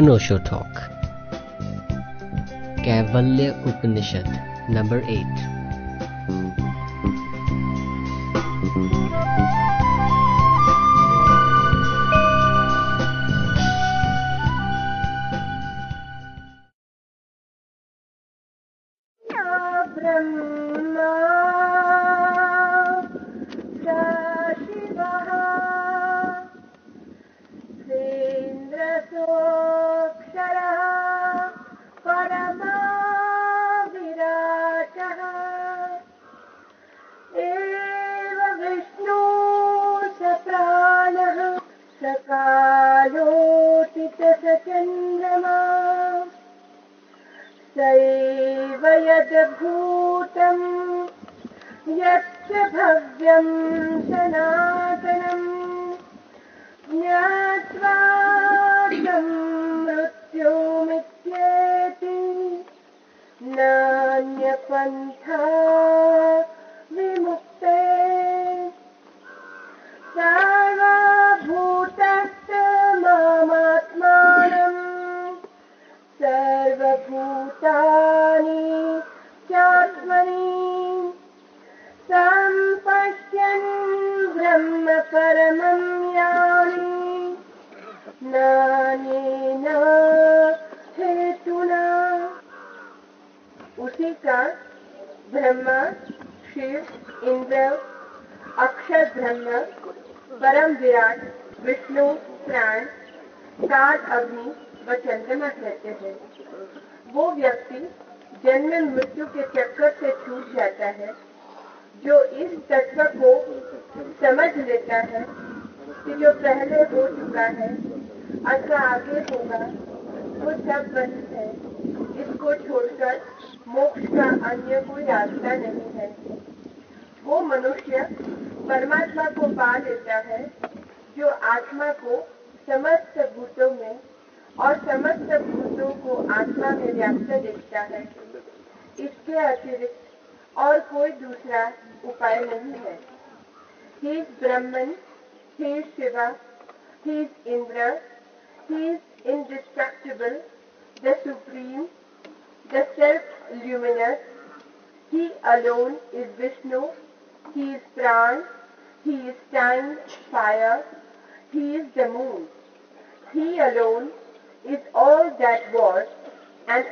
नोशो talk Kaivalya Upanishad number eight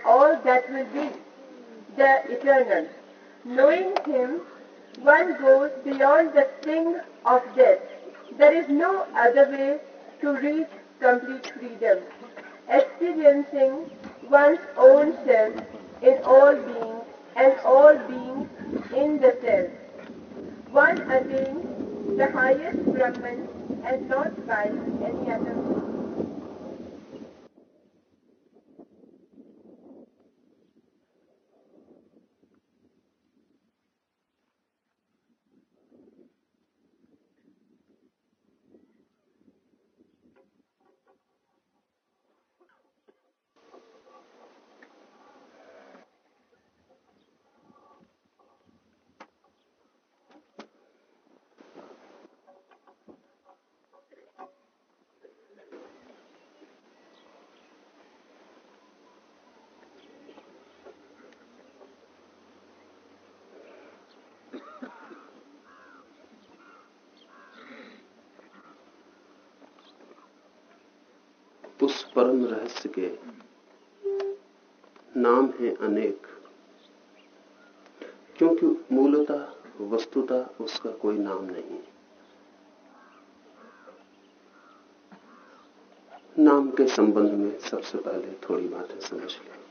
all that will be, the eternal. Knowing him, one goes beyond the sting of death. There is no other way to reach complete freedom. Experiencing one's own self in all beings and all beings in the self. One attains the highest Brahman and not by any other परम रहस्य के नाम है अनेक। क्योंकि मूलतः, वस्तुतः उसका कोई नाम नहीं नाम के संबंध में सबसे पहले थोड़ी बातें समझ लें।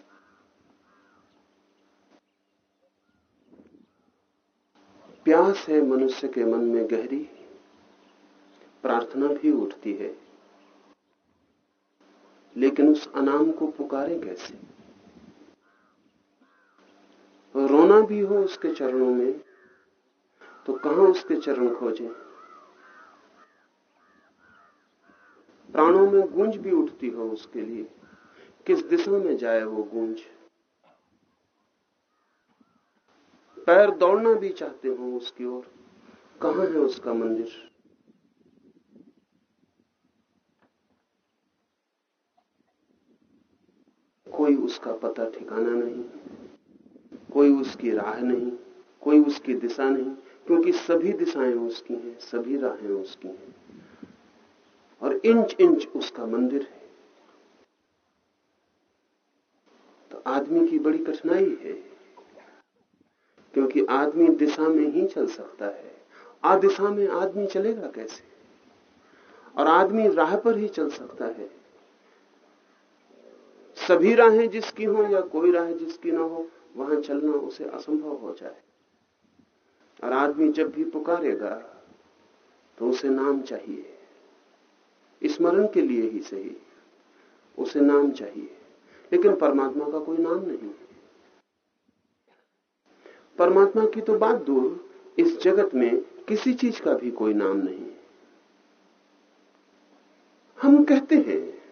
प्यास है मनुष्य के मन में गहरी, प्रार्थना भी उठती है। लेकिन उस अनाम को पुकारे कैसे? रोना भी हो उसके चरणों में तो कहाँ उसके चरण खोजे? प्राणों में गूंज भी उठती हो उसके लिए। किस दिशा में जाए वो गूंज? पैर दौड़ना भी चाहते हो उसकी ओर। कहाँ है उसका मंदिर? उसका पता ठिकाना नहीं, कोई उसकी राह नहीं, कोई उसकी दिशा नहीं, क्योंकि सभी दिशाएँ उसकी हैं, सभी राहें उसकी हैं। और इंच इंच उसका मंदिर है। तो आदमी की बड़ी कठिनाई है, क्योंकि आदमी दिशा में ही चल सकता है। आदिशा में आदमी चलेगा कैसे? और आदमी राह पर ही चल सकता है। सभी राहें जिसकी हो या कोई राह जिसकी ना हो, वहाँ चलना उसे असंभव हो जाए। और आदमी जब भी पुकारेगा तो उसे नाम चाहिए। स्मरण के लिए ही सही, उसे नाम चाहिए। लेकिन परमात्मा का कोई नाम नहीं। परमात्मा की तो बात दूर, इस जगत में किसी चीज़ का भी कोई नाम नहीं। हम कहते हैं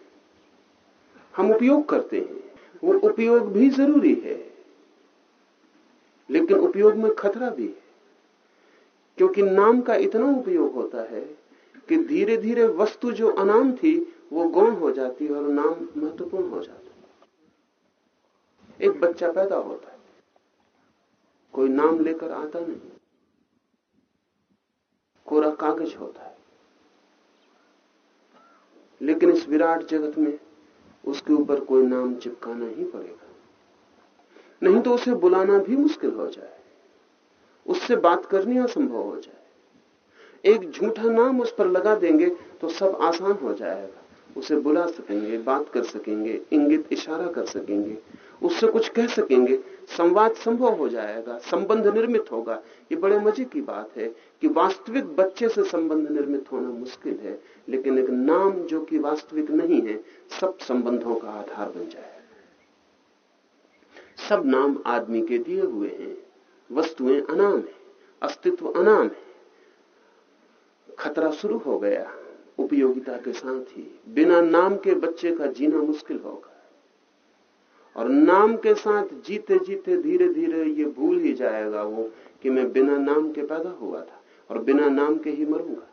हम उपयोग करते हैं। वो उपयोग भी ज़रूरी है, लेकिन उपयोग में खतरा भी है। क्योंकि नाम का इतना उपयोग होता है कि धीरे धीरे वस्तु जो अनाम थी, वो गौण हो जाती है और नाम महत्वपूर्ण हो जाता है। एक बच्चा पैदा होता है। कोई नाम लेकर आता नहीं। कोरा कागज़ होता है। लेकिन इस विराट जगत में उसके ऊपर कोई नाम चिपकाना ही पड़ेगा। नहीं तो उसे बुलाना भी मुश्किल हो जाए। उससे बात करनी असंभव हो जाए। एक झूठा नाम उस पर लगा देंगे तो सब आसान हो जाएगा। उसे बुला सकेंगे, बात कर सकेंगे, इंगित, इशारा कर सकेंगे। उससे कुछ कह सकेंगे। संवाद संभव हो जाएगा, संबंध निर्मित होगा। ये बड़े मज़े की बात है कि वास्तविक बच्चे से संबंध निर्मित होना मुश्किल है, लेकिन एक नाम जो कि वास्तविक नहीं है, सब संबंधों का आधार बन जाए सब नाम आदमी के दिए हुए हैं। वस्तुएँ अनाम है, अस्तित्व अनाम है। खतरा शुरू हो गया, उपयोगिता के साथ ही। बिना नाम के बच्चे का जीना मुश्किल होगा। और नाम के साथ जीते जीते धीरे धीरे ये भूल ही जाएगा वो कि मैं बिना नाम के पैदा हुआ था और बिना नाम के ही मरूँगा।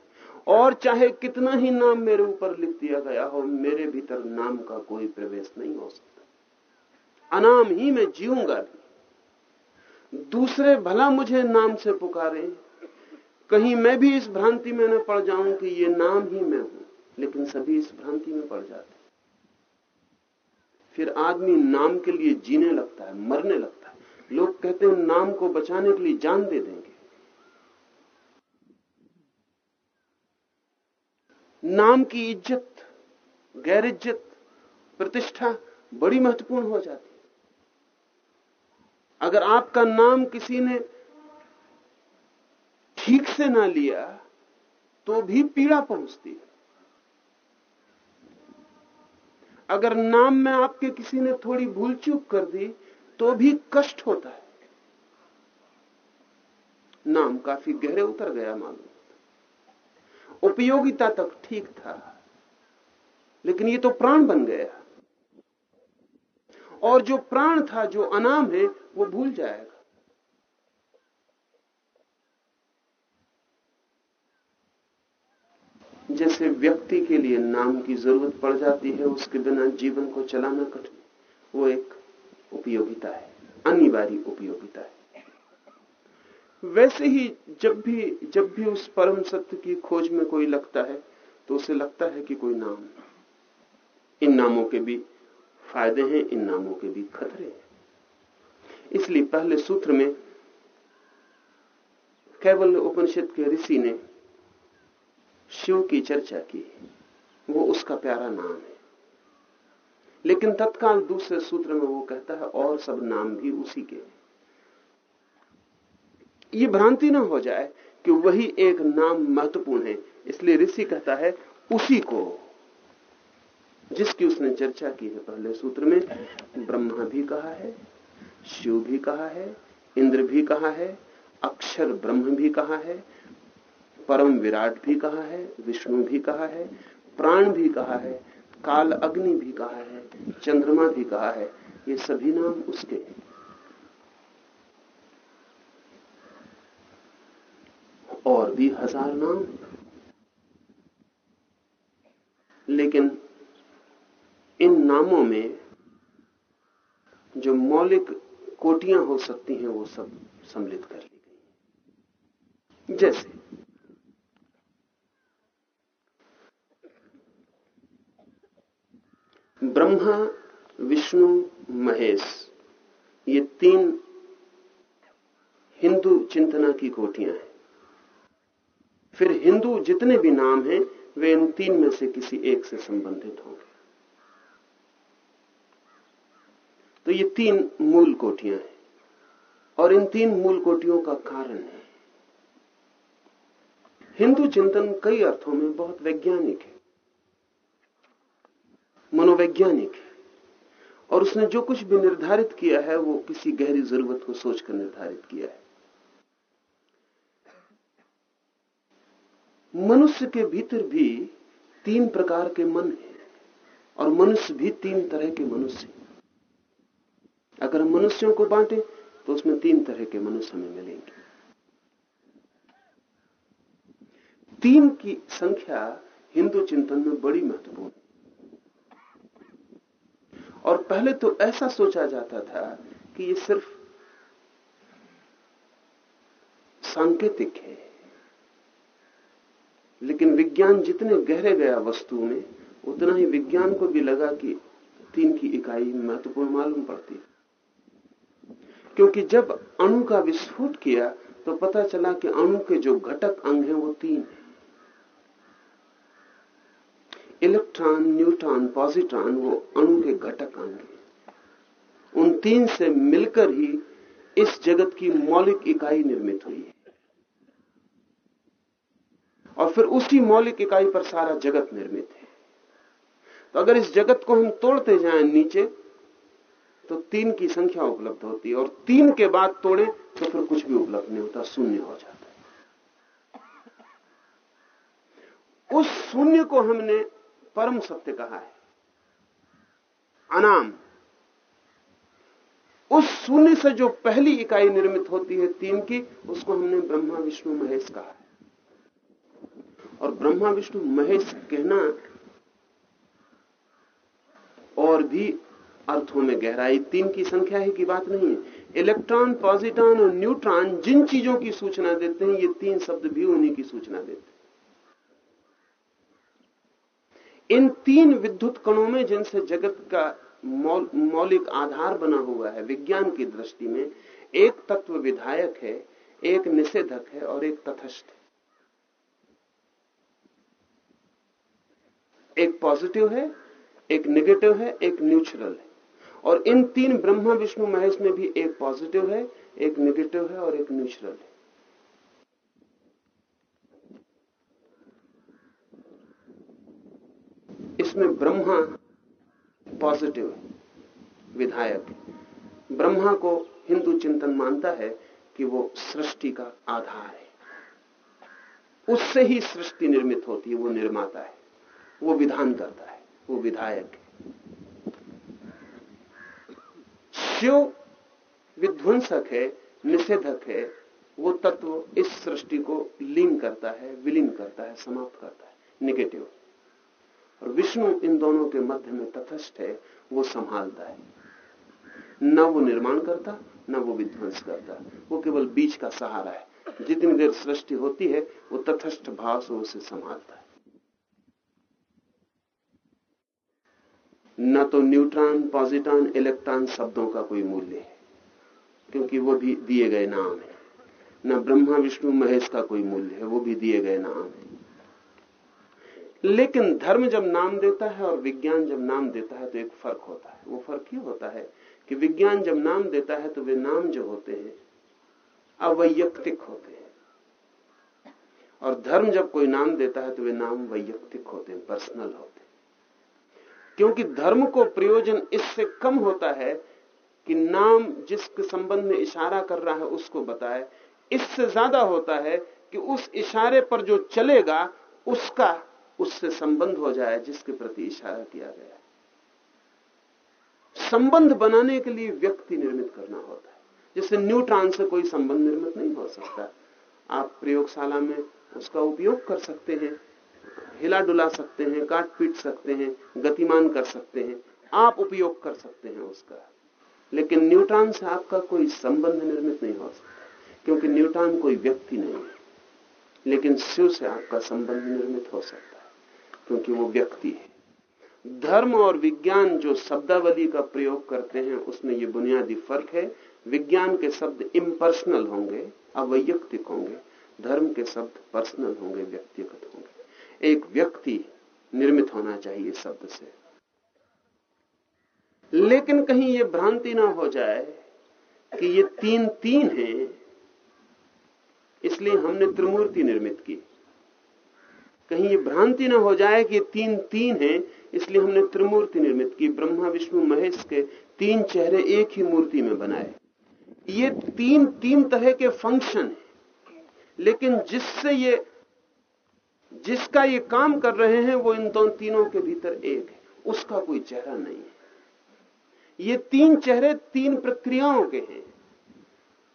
और चाहे कितना ही नाम मेरे ऊपर लिख दिया गया हो, मेरे भीतर नाम का कोई प्रवेश नहीं हो सकता। अनाम ही मैं जीऊँगा भी। दूसरे भला मुझे नाम से पुकारे, कहीं मैं भी इस भ्रांति में न पड़ जाऊँ कि ये नाम ही मैं हूँ, लेकिन सभी इस भ्रांति में पड़ जाते फिर आदमी नाम के लिए जीने लगता है, मरने लगता है। लोग कहते हैं नाम को बचाने के लिए जान दे देंगे। नाम की इज़्ज़त गैर इज़्ज़त प्रतिष्ठा बड़ी महत्वपूर्ण हो जाती है। अगर आपका नाम किसी ने ठीक से ना लिया तो भी पीड़ा पहुँचती है। अगर नाम में आपके किसी ने थोड़ी भूल चूक कर दी तो भी कष्ट होता है। नाम काफ़ी गहरे उतर गया मालूम। उपयोगिता तक ठीक था, लेकिन ये तो प्राण बन गया। और जो प्राण था, जो अनाम है, वो भूल जाएगा। जैसे व्यक्ति के लिए नाम की ज़रूरत पड़ जाती है, उसके बिना जीवन को चलाना कठिन। वो एक उपयोगिता है, अनिवार्य उपयोगिता है। वैसे ही जब भी जब भी उस परम सत्य की खोज में कोई लगता है तो उसे लगता है कि कोई नाम। इन नामों के भी फ़ायदे हैं, इन नामों के भी खतरे हैं। इसलिए पहले सूत्र में केवल उपनिषद के ऋषि ने शिव की चर्चा की वो उसका प्यारा नाम है। लेकिन तत्काल दूसरे सूत्र में वो कहता है, और सब नाम भी उसी के ये भ्रांति ना हो जाए कि वही एक नाम महत्वपूर्ण है। इसलिए ऋषि कहता है, उसी को, जिसकी उसने चर्चा की है पहले सूत्र में, ब्रह्मा भी कहा है, शिव भी कहा है, इंद्र भी कहा है, अक्षर ब्रह्म भी कहा है परम विराट भी कहा है, विष्णु भी कहा है, प्राण भी कहा है, काल अग्नि भी कहा है, चंद्रमा भी कहा है, ये सभी नाम उसके और भी हज़ार नाम। लेकिन इन नामों में जो मौलिक कोटियाँ हो सकती हैं, वो सब सम्मिलित कर ली गई जैसे ब्रह्मा, विष्णु, महेश, ये तीन हिंदू चिंतना की कोटियाँ हैं। फिर हिंदू जितने भी नाम हैं, वे इन तीन में से किसी एक से संबंधित होंगे। तो ये तीन मूल कोटियाँ हैं, और इन तीन मूल कोटियों का कारण है। हिंदू चिंतन कई अर्थों में बहुत वैज्ञानिक है। मनोवैज्ञानिक है। और उसने जो कुछ भी निर्धारित किया है, वो किसी गहरी ज़रूरत को सोचकर निर्धारित किया है। मनुष्य के भीतर भी तीन प्रकार के मन हैं, और मनुष्य भी तीन तरह के मनुष्य अगर हम मनुष्यों को बांटे तो उसमें तीन तरह के मनुष्य हमें मिलेंगे। तीन की संख्या हिंदू चिंतन में बड़ी महत्वपूर्ण और पहले तो ऐसा सोचा जाता था कि ये सिर्फ़ सांकेतिक है। लेकिन विज्ञान जितने गहरे गया वस्तु में, उतना ही विज्ञान को भी लगा कि तीन की इकाई महत्वपूर्ण मालूम पड़ती। है क्योंकि जब अणु का विस्फोट किया तो पता चला कि अणु के जो घटक अंग हैं, वो तीन हैं। इलेक्ट्रॉन, न्यूट्रॉन, पॉजिट्रॉन, वो अणु के घटक अंग उन तीन से मिलकर ही इस जगत की मौलिक इकाई निर्मित हुई है। और फिर उसी मौलिक इकाई पर सारा जगत निर्मित है। तो अगर इस जगत को हम तोड़ते जाएँ नीचे तो तीन की संख्या उपलब्ध होती है। और तीन के बाद तोड़े तो फिर कुछ भी उपलब्ध नहीं होता, शून्य हो जाता है। उस शून्य को हमने परम सत्य कहा है। अनाम। उस शून्य से जो पहली इकाई निर्मित होती है तीन की, उसको हमने ब्रह्मा, विष्णु, महेश कहा है। और ब्रह्मा, विष्णु, महेश कहना और भी अर्थों में गहराई, तीन की संख्या है की बात नहीं है। इलेक्ट्रॉन पॉजिट्रॉन और न्यूट्रॉन जिन चीज़ों की सूचना देते हैं, ये तीन शब्द भी उन्हीं की सूचना देते हैं। इन तीन विद्युत कणों में जिनसे जगत का मौलिक आधार बना हुआ है, विज्ञान की दृष्टि में, एक तत्व विधायक है, एक निषेधक है और एक तथस्थ है। एक पॉजिटिव है, एक नेगेटिव है, एक न्यूट्रल है। और इन तीन ब्रह्मा, विष्णु, महेश में भी एक पॉजिटिव है, एक नेगेटिव है और एक न्यूट्रल है। इसमें ब्रह्मा पॉजिटिव विधायक। ब्रह्मा को हिंदू चिंतन मानता है कि वो सृष्टि का आधार है। उससे ही सृष्टि निर्मित होती है, वो निर्माता है। वो विधान करता है, वो विधायक है। शिव विध्वंसक है, निषेधक है, वो तत्व इस सृष्टि को लीन करता है, विलीन करता है, समाप्त करता है निगेटिव और विष्णु इन दोनों के मध्य में तथस्थ है, वो संभालता है। न वो निर्माण करता, न वो विध्वंस करता। वो केवल बीच का सहारा है। जितनी देर सृष्टि होती है, वो तथस्थ भाव से उसे संभालता है। न तो न्यूट्रॉन पॉजिट्रॉन इलेक्ट्रॉन शब्दों का कोई मूल्य है, क्योंकि वो भी दिए गए नाम है। न ब्रह्मा, विष्णु, महेश का कोई मूल्य है, वो भी दिए गए नाम है। लेकिन धर्म जब नाम देता है और विज्ञान जब नाम देता है तो एक फ़र्क होता है। वो फ़र्क ये होता है कि विज्ञान जब नाम देता है तो वे नाम जो होते हैं, अवैयक्तिक होते हैं। और धर्म जब कोई नाम देता है तो वे नाम वैयक्तिक होते हैं, पर्सनल होते हैं। क्योंकि धर्म को प्रयोजन इससे कम होता है कि नाम जिसके संबंध में इशारा कर रहा है, उसको बताए। इससे ज़्यादा होता है कि उस इशारे पर जो चलेगा, उसका उससे संबंध हो जाए जिसके प्रति इशारा किया गया संबंध बनाने के लिए व्यक्ति निर्मित करना होता है। जैसे न्यूट्रॉन से कोई संबंध निर्मित नहीं हो सकता। आप प्रयोगशाला में उसका उपयोग कर सकते हैं, हिला डुला सकते हैं, काट पीट सकते हैं, गतिमान कर सकते हैं, आप उपयोग कर सकते हैं उसका। लेकिन न्यूट्रॉन से आपका कोई संबंध निर्मित नहीं हो सकता, क्योंकि न्यूट्रॉन कोई व्यक्ति नहीं है। लेकिन शिव से आपका संबंध निर्मित हो सकता क्योंकि वो व्यक्ति है। धर्म और विज्ञान जो शब्दावली का प्रयोग करते हैं, उसमें ये बुनियादी फ़र्क है। विज्ञान के शब्द इम्पर्सनल होंगे, अवैयक्तिक होंगे। धर्म के शब्द पर्सनल होंगे, व्यक्तिगत होंगे। एक व्यक्ति निर्मित होना चाहिए शब्द से। लेकिन कहीं ये भ्रांति ना हो जाए कि ये तीन तीन हैं, इसलिए हमने त्रिमूर्ति निर्मित की। कहीं ये भ्रांति ना हो जाए कि तीन तीन हैं, इसलिए हमने त्रिमूर्ति निर्मित की, ब्रह्मा, विष्णु, महेश के तीन चेहरे एक ही मूर्ति में बनाए। ये तीन तीन तरह के फ़ंक्शन हैं, लेकिन जिससे ये, जिसका ये काम कर रहे हैं, वो इन दोनों तीनों के भीतर एक है, उसका कोई चेहरा नहीं है। ये तीन चेहरे तीन प्रक्रियाओं के हैं,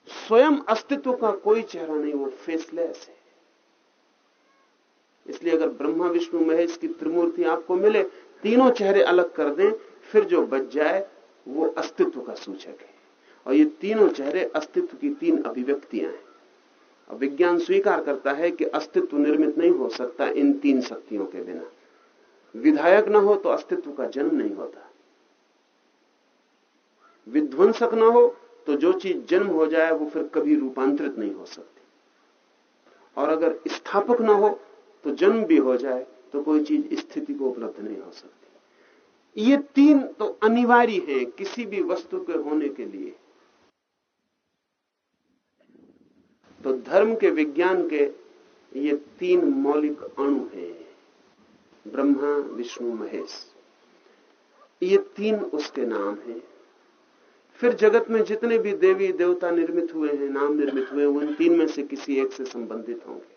स्वयं अस्तित्व का कोई चेहरा नहीं, वो फेसलेस है। इसलिए अगर ब्रह्मा, विष्णु, महेश की त्रिमूर्ति आपको मिले, तीनों चेहरे अलग कर दें, फिर जो बच जाए, वो अस्तित्व का सूचक है। और ये तीनों चेहरे अस्तित्व की तीन अभिव्यक्तियाँ हैं। और विज्ञान स्वीकार करता है कि अस्तित्व निर्मित नहीं हो सकता इन तीन शक्तियों के बिना। विधायक ना हो तो अस्तित्व का जन्म नहीं होता। विध्वंसक ना हो तो जो चीज़ जन्म हो जाए, वो फिर कभी रूपांतरित नहीं हो सकती। और अगर स्थापक ना हो तो जन्म भी हो जाए तो कोई चीज़ स्थिति को उपलब्ध नहीं हो सकती। ये तीन तो अनिवार्य है किसी भी वस्तु के होने के लिए। तो धर्म के विज्ञान के ये तीन मौलिक अणु हैं, ब्रह्मा, विष्णु, महेश। ये तीन उसके नाम हैं। फिर जगत में जितने भी देवी देवता निर्मित हुए हैं, नाम निर्मित हुए उन तीन में से किसी एक से संबंधित होंगे।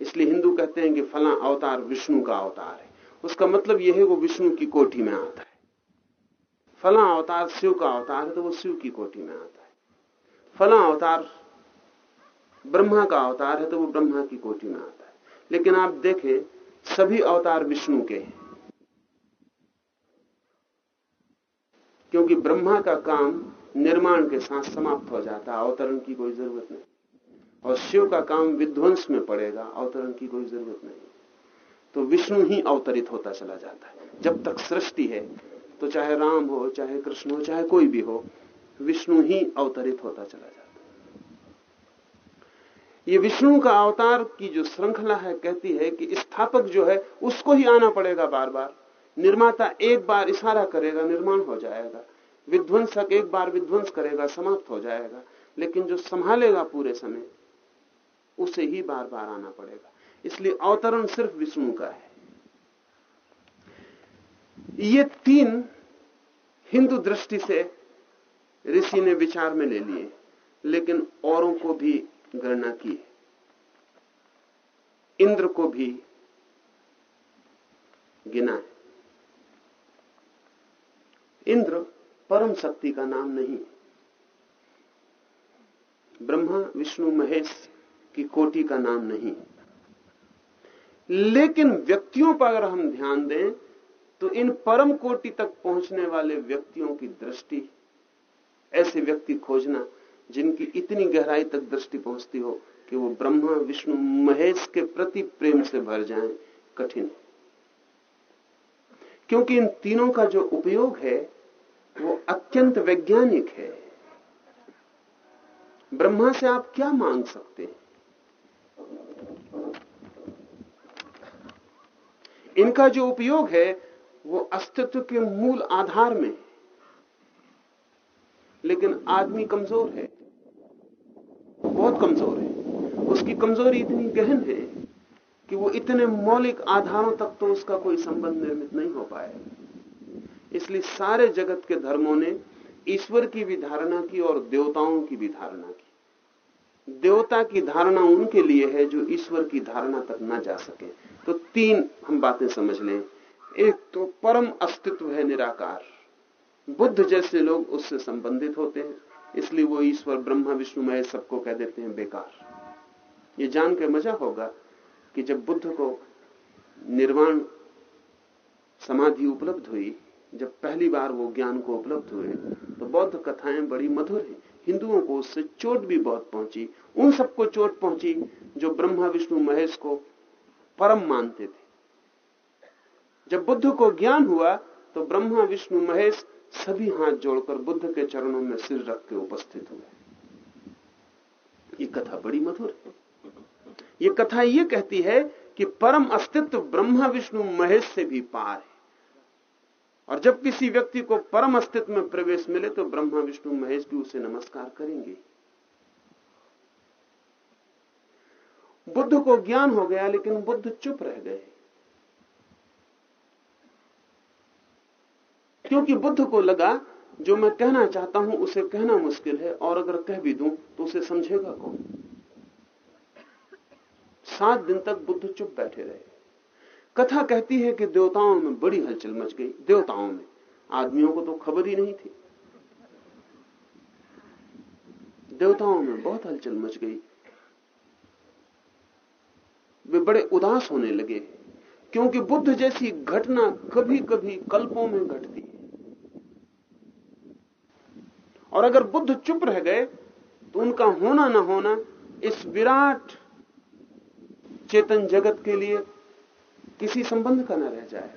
इसलिए हिंदू कहते हैं कि फला अवतार विष्णु का अवतार है। उसका मतलब यह है वो विष्णु की कोठी में आता है। फला अवतार शिव का अवतार है तो वो शिव की कोठी में आता है। फला अवतार ब्रह्मा का अवतार है तो वो ब्रह्मा की कोठी में आता है। लेकिन आप देखें, सभी अवतार विष्णु के हैं। क्योंकि ब्रह्मा का काम निर्माण के साथ समाप्त हो जाता है, अवतरण की कोई ज़रूरत नहीं। और शिव का काम विध्वंस में पड़ेगा, अवतरण की कोई ज़रूरत नहीं। तो विष्णु ही अवतरित होता चला जाता है। जब तक सृष्टि है तो चाहे राम हो, चाहे कृष्ण हो, चाहे कोई भी हो, विष्णु ही अवतरित होता चला जाता है। ये विष्णु का अवतार की जो श्रृंखला है, कहती है कि स्थापक जो है, उसको ही आना पड़ेगा बार बार निर्माता एक बार इशारा करेगा, निर्माण हो जाएगा। विध्वंसक एक बार विध्वंस करेगा, समाप्त हो जाएगा। लेकिन जो संभालेगा पूरे समय उसे ही बार बार आना पड़ेगा। इसलिए अवतरण सिर्फ़ विष्णु का है। ये तीन हिंदू दृष्टि से ऋषि ने विचार में ले लिए, लेकिन औरों को भी गणना की इंद्र को भी गिना है। इंद्र परम शक्ति का नाम नहीं ब्रह्मा, विष्णु, महेश की कोटि का नाम नहीं। लेकिन व्यक्तियों पर अगर हम ध्यान दें तो इन परम कोटि तक पहुँचने वाले व्यक्तियों की दृष्टि, ऐसे व्यक्ति खोजना, जिनकी इतनी गहराई तक दृष्टि पहुँचती हो कि वो ब्रह्मा, विष्णु, महेश के प्रति प्रेम से भर जाएँ, कठिन। क्योंकि इन तीनों का जो उपयोग है, वो अत्यंत वैज्ञानिक है। ब्रह्मा से आप क्या मांग सकते हैं? इनका जो उपयोग है, वो अस्तित्व के मूल आधार में लेकिन आदमी कमज़ोर है। बहुत कमज़ोर है। उसकी कमज़ोरी इतनी गहन है कि वो इतने मौलिक आधारों तक तो उसका कोई संबंध निर्मित नहीं हो पाए इसलिए सारे जगत के धर्मों ने ईश्वर की भी धारणा की और देवताओं की भी धारणा की। देवता की धारणा उनके लिए है जो ईश्वर की धारणा तक ना जा सके। तो तीन हम बातें समझ लें। एक तो परम अस्तित्व है निराकार। बुद्ध जैसे लोग उससे संबंधित होते हैं, इसलिए वो ईश्वर, ब्रह्मा, विष्णु, महेश सबको कह देते हैं बेकार। ये जान के मज़ा होगा कि जब बुद्ध को निर्वाण समाधि उपलब्ध हुई, जब पहली बार वो ज्ञान को उपलब्ध हुए तो बौद्ध कथाएँ बड़ी मधुर हैं। हिंदुओं को उससे चोट भी बहुत पहुँची, उन सबको चोट पहुँची जो ब्रह्मा, विष्णु, महेश को परम मानते थे। जब बुद्ध को ज्ञान हुआ तो ब्रह्मा, विष्णु, महेश सभी हाथ जोड़कर बुद्ध के चरणों में सिर रख के उपस्थित हुए। ये कथा बड़ी मधुर है। ये कथा ये कहती है कि परम अस्तित्व ब्रह्मा, विष्णु, महेश से भी पार है। और जब किसी व्यक्ति को परम अस्तित्व में प्रवेश मिले तो ब्रह्मा, विष्णु, महेश भी उसे नमस्कार करेंगे। बुद्ध को ज्ञान हो गया, लेकिन बुद्ध चुप रह गए। क्योंकि बुद्ध को लगा, जो मैं कहना चाहता हूँ, उसे कहना मुश्किल है, और अगर कह भी दूँ तो उसे समझेगा कौन? सात दिन तक बुद्ध चुप बैठे रहे। कथा कहती है कि देवताओं में बड़ी हलचल मच गई, देवताओं में। आदमियों को तो खबर ही नहीं थी। देवताओं में बहुत हलचल मच गई। वे बड़े उदास होने लगे, क्योंकि बुद्ध जैसी घटना कभी कभी कल्पों में घटती है। और अगर बुद्ध चुप रह गए तो उनका होना ना होना इस विराट चेतन जगत के लिए किसी संबंध का न रह जाए।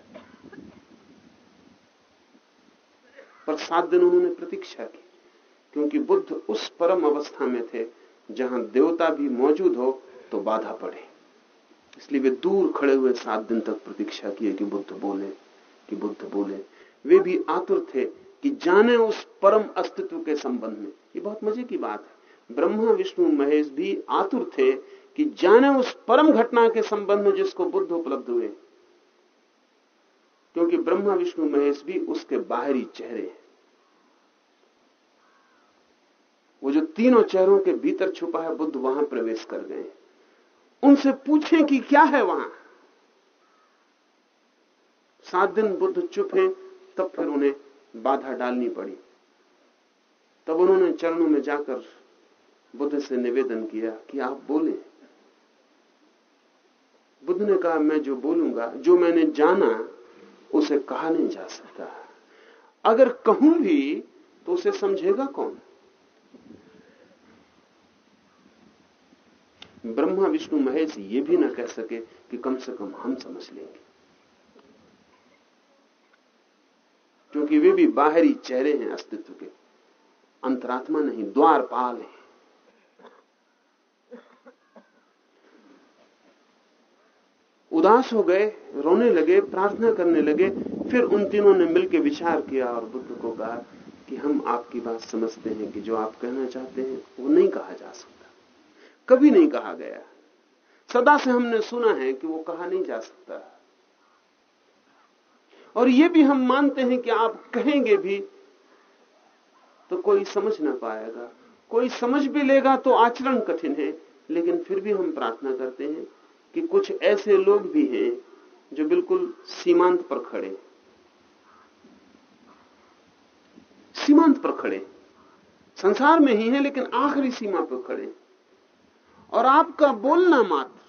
पर सात दिन उन्होंने प्रतीक्षा की, क्योंकि बुद्ध उस परम अवस्था में थे, जहाँ देवता भी मौजूद हो तो बाधा पड़े। इसलिए वे दूर खड़े हुए सात दिन तक प्रतीक्षा किए कि बुद्ध बोले, कि बुद्ध बोले। वे भी आतुर थे कि जाने उस परम अस्तित्व के संबंध में। ये बहुत मज़े की बात है। ब्रह्मा, विष्णु, महेश भी आतुर थे कि जाने उस परम घटना के संबंध में जिसको बुद्ध उपलब्ध हुए। क्योंकि ब्रह्मा, विष्णु, महेश भी उसके बाहरी चेहरे हैं। वो जो तीनों चेहरों के भीतर छुपा है, बुद्ध वहाँ प्रवेश कर गए उनसे पूछें कि क्या है वहाँ? सात दिन बुद्ध चुप हैं, तब फिर उन्हें बाधा डालनी पड़ी। तब उन्होंने चरणों में जाकर बुद्ध से निवेदन किया कि आप बोले। बुद्ध ने कहा, मैं जो बोलूँगा, जो मैंने जाना, उसे कहा नहीं जा सकता। अगर कहूँ भी तो उसे समझेगा कौन? ब्रह्मा, विष्णु, महेश ये भी ना कह सके कि कम से कम हम समझ लेंगे। क्योंकि वे भी बाहरी चेहरे हैं अस्तित्व के। अंतरात्मा नहीं द्वारपाल है। उदास हो गए, रोने लगे, प्रार्थना करने लगे, फिर उन तीनों ने मिलकर विचार किया और बुद्ध को कहा कि हम आपकी बात समझते हैं कि जो आप कहना चाहते हैं, वो नहीं कहा जा सकता। कभी नहीं कहा गया। सदा से हमने सुना है कि वो कहा नहीं जा सकता। और ये भी हम मानते हैं कि आप कहेंगे भी तो कोई समझ ना पाएगा। कोई समझ भी लेगा तो आचरण कठिन है, लेकिन फिर भी हम प्रार्थना करते हैं कि कुछ ऐसे लोग भी हैं जो बिल्कुल सीमांत पर खड़े सीमांत पर खड़े संसार में ही है, लेकिन आखिरी सीमा पर खड़े और आपका बोलना मात्र,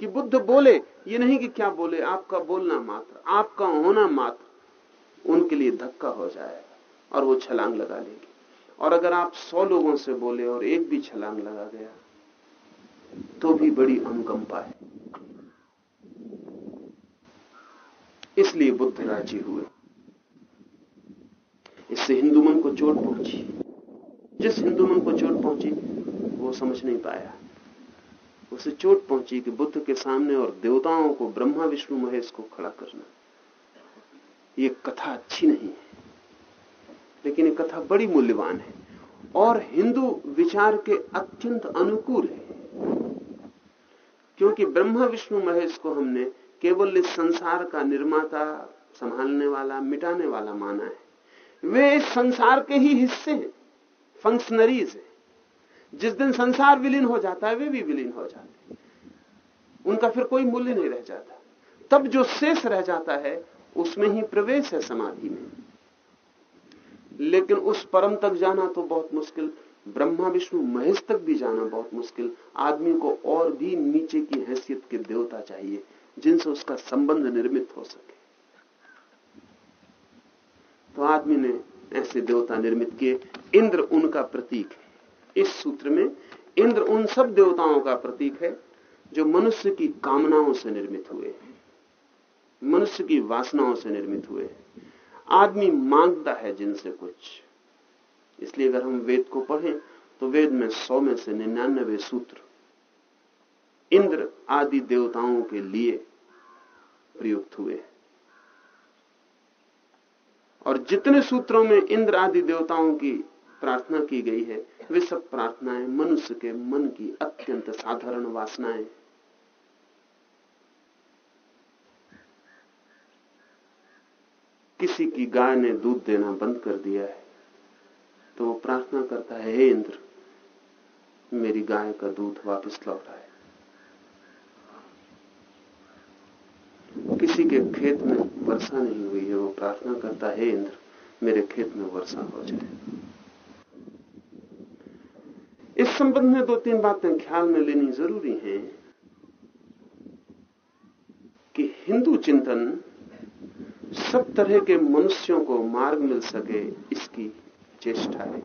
कि बुद्ध बोले, ये नहीं कि क्या बोले, आपका बोलना मात्र, आपका होना मात्र, उनके लिए धक्का हो जाएगा, और वो छलांग लगा लेगी। और अगर आप सौ लोगों से बोले और एक भी छलांग लगा गया तो भी बड़ी अनुकंपा है। इसलिए बुद्ध राज़ी हुए। इससे हिंदू मन को चोट पहुँची। जिस हिंदू मन को चोट पहुँची, वो समझ नहीं पाया। उसे चोट पहुँची कि बुद्ध के सामने और देवताओं को, ब्रह्मा, विष्णु, महेश को खड़ा करना। ये कथा अच्छी नहीं है, लेकिन ये कथा बड़ी मूल्यवान है। और हिंदू विचार के अत्यंत अनुकूल है। क्योंकि ब्रह्मा, विष्णु, महेश को हमने केवल इस संसार का निर्माता, संभालने वाला, मिटाने वाला माना है। वे इस संसार के ही हिस्से हैं फंक्शनरीज हैं। जिस दिन संसार विलीन हो जाता है, वे भी विलीन हो जाते हैं। उनका फिर कोई मूल्य नहीं रह जाता। तब जो शेष रह जाता है, उसमें ही प्रवेश है समाधि में। लेकिन उस परम तक जाना तो बहुत मुश्किल। ब्रह्मा, विष्णु, महेश तक भी जाना बहुत मुश्किल। आदमी को और भी नीचे की हैसियत के देवता चाहिए, जिनसे उसका संबंध निर्मित हो सके। तो आदमी ने ऐसे देवता निर्मित किए। इंद्र उनका प्रतीक है। इस सूत्र में इंद्र उन सब देवताओं का प्रतीक है, जो मनुष्य की कामनाओं से निर्मित हुए मनुष्य की वासनाओं से निर्मित हुए आदमी माँगता है जिनसे कुछ। इसलिए अगर हम वेद को पढ़ें तो वेद में सौ में से निन्यानबे सूत्र। इंद्र आदि देवताओं के लिए प्रयुक्त हुए और जितने सूत्रों में इंद्र आदि देवताओं की प्रार्थना की गई है, वे सब प्रार्थनाएँ मनुष्य के मन की अत्यंत साधारण वासनाएँ किसी की गाय ने दूध देना बंद कर दिया है। तो वो प्रार्थना करता है, हे इंद्र, मेरी गाय का दूध वापस लौटाए किसी के खेत में वर्षा नहीं हुई है, वो प्रार्थना करता है इंद्र, मेरे खेत में वर्षा हो जाए। इस संबंध में दो तीन बातें ख्याल में लेनी ज़रूरी हैं कि हिंदू चिंतन सब तरह के मनुष्यों को मार्ग मिल सके इसकी चेष्टा है।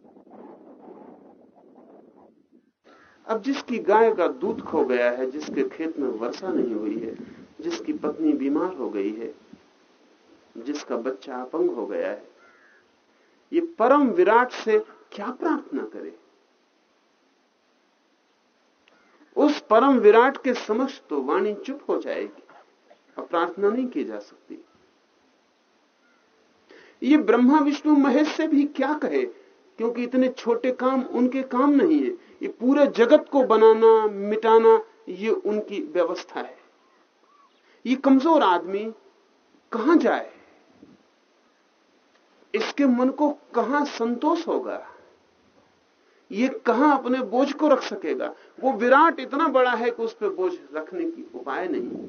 अब जिसकी गाय का दूध खो गया है, जिसके खेत में वर्षा नहीं हुई है, जिसकी पत्नी बीमार हो गई है, जिसका बच्चा अपंग हो गया है, ये परम विराट से क्या प्रार्थना करे? उस परम विराट के समक्ष तो वाणी चुप हो जाएगी और प्रार्थना नहीं की जा सकती। ये ब्रह्मा, विष्णु, महेश से भी क्या कहे? क्योंकि इतने छोटे काम उनके काम नहीं है। ये पूरे जगत को बनाना, मिटाना, ये उनकी व्यवस्था है। ये कमज़ोर आदमी कहाँ जाए? इसके मन को कहा संतोष होगा? ये कहा अपने बोझ को रख सकेगा? वो विराट इतना बड़ा है कि उस पर बोझ रखने की उपाय नहीं।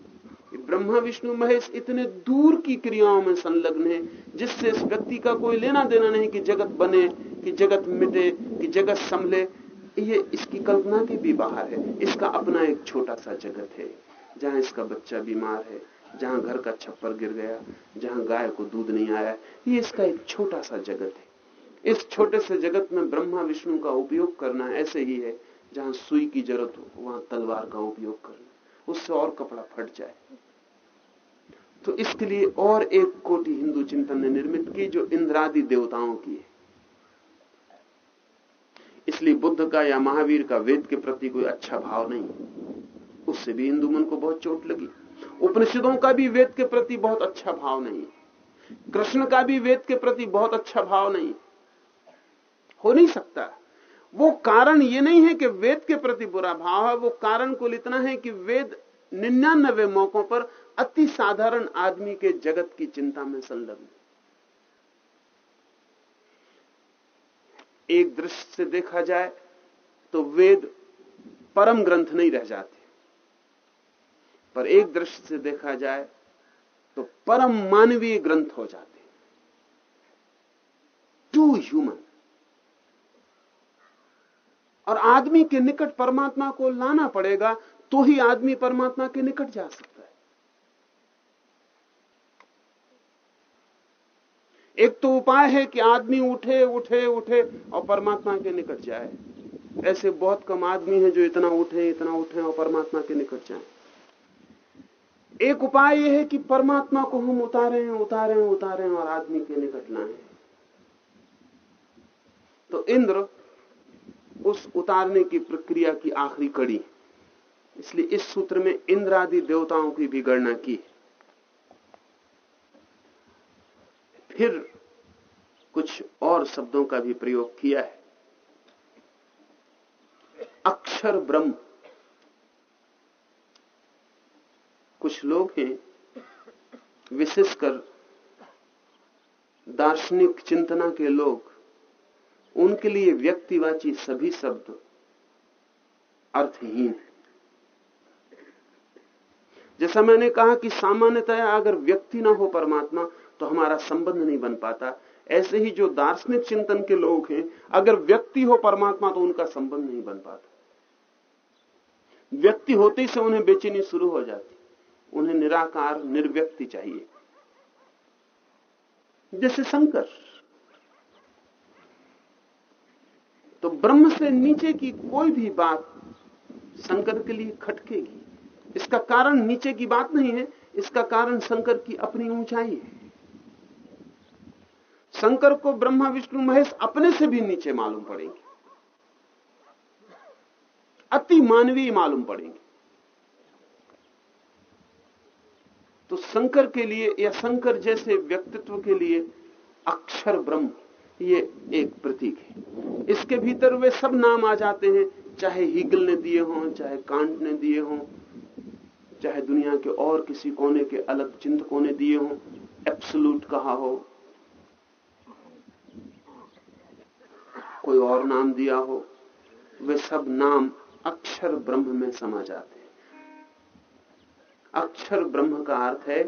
ब्रह्मा, विष्णु, महेश इतने दूर की क्रियाओं में संलग्न है, जिससे इस व्यक्ति का कोई लेना देना नहीं कि जगत बने, कि जगत मिटे, कि जगत संभले। ये इसकी कल्पना के भी बाहर है। इसका अपना एक छोटा सा जगत है, जहाँ इसका बच्चा बीमार है, जहाँ घर का छप्पर गिर गया, जहाँ गाय को दूध नहीं आया। ये इसका एक छोटा सा जगत है। इस छोटे से जगत में ब्रह्मा, विष्णु का उपयोग करना ऐसे ही है, जहाँ सुई की ज़रूरत हो, वहाँ तलवार का उपयोग करना। उससे और कपड़ा फट जाए। तो इसके लिए और एक कोटि हिंदू चिंतन ने निर्मित की जो इंद्रादि देवताओं की है। इसलिए बुद्ध का या महावीर का वेद के प्रति कोई अच्छा भाव नहीं। उससे भी हिंदू मन को बहुत चोट लगी। उपनिषदों का भी वेद के प्रति बहुत अच्छा भाव नहीं। कृष्ण का भी वेद के प्रति बहुत अच्छा भाव नहीं। हो नहीं सकता। वो कारण ये नहीं है कि वेद के प्रति बुरा भाव है, वो कारण कुल इतना है कि वेद निन्यानबे मौकों पर अति साधारण आदमी के जगत की चिंता में संलग्न एक दृश्य से देखा जाए तो वेद परम ग्रंथ नहीं रह जाते। पर एक दृश्य से देखा जाए तो परम मानवीय ग्रंथ हो जाते टू ह्यूमन और आदमी के निकट परमात्मा को लाना पड़ेगा तो ही आदमी परमात्मा के निकट जा सकता है। एक तो उपाय है कि आदमी उठे उठे उठे और परमात्मा के निकट जाए। ऐसे बहुत कम आदमी हैं जो इतना उठे इतना उठे और परमात्मा के निकट जाए। एक उपाय यह है कि परमात्मा को हम उतारे हैं उतारे हैं उतारे और आदमी के निकट लाए। तो इंद्र उस उतारने की प्रक्रिया की आखिरी कड़ी। इसलिए इस सूत्र में इंद्र आदि देवताओं की भी गणना की। फिर कुछ और शब्दों का भी प्रयोग किया है। अक्षर ब्रह्म। कुछ लोग हैं, विशेषकर दार्शनिक चिंतना के लोग उनके लिए व्यक्तिवाची सभी शब्द अर्थहीन है। जैसा मैंने कहा कि सामान्यतः अगर व्यक्ति ना हो परमात्मा तो हमारा संबंध नहीं बन पाता। ऐसे ही जो दार्शनिक चिंतन के लोग हैं, अगर व्यक्ति हो परमात्मा तो उनका संबंध नहीं बन पाता। व्यक्ति होते ही से उन्हें बेचैनी शुरू हो जाती। उन्हें निराकार, निर्व्यक्ति चाहिए। जैसे शंकर। तो ब्रह्म से नीचे की कोई भी बात शंकर के लिए खटकेगी। इसका कारण नीचे की बात नहीं है, इसका कारण शंकर की अपनी ऊंचाई है। शंकर को ब्रह्मा, विष्णु, महेश अपने से भी नीचे मालूम पड़ेंगे। अति मानवीय मालूम पड़ेंगे। तो शंकर के लिए या शंकर जैसे व्यक्तित्व के लिए अक्षर ब्रह्म। ये एक प्रतीक है। इसके भीतर वे सब नाम आ जाते हैं, चाहे हीगल ने दिए हों, चाहे कांट ने दिए हों, चाहे दुनिया के और किसी कोने के अलग चिंतकों ने दिए हों एब्सोलूट कहा हो, कोई और नाम दिया हो, वे सब नाम अक्षर ब्रह्म में समा जाते हैं। अक्षर ब्रह्म का अर्थ है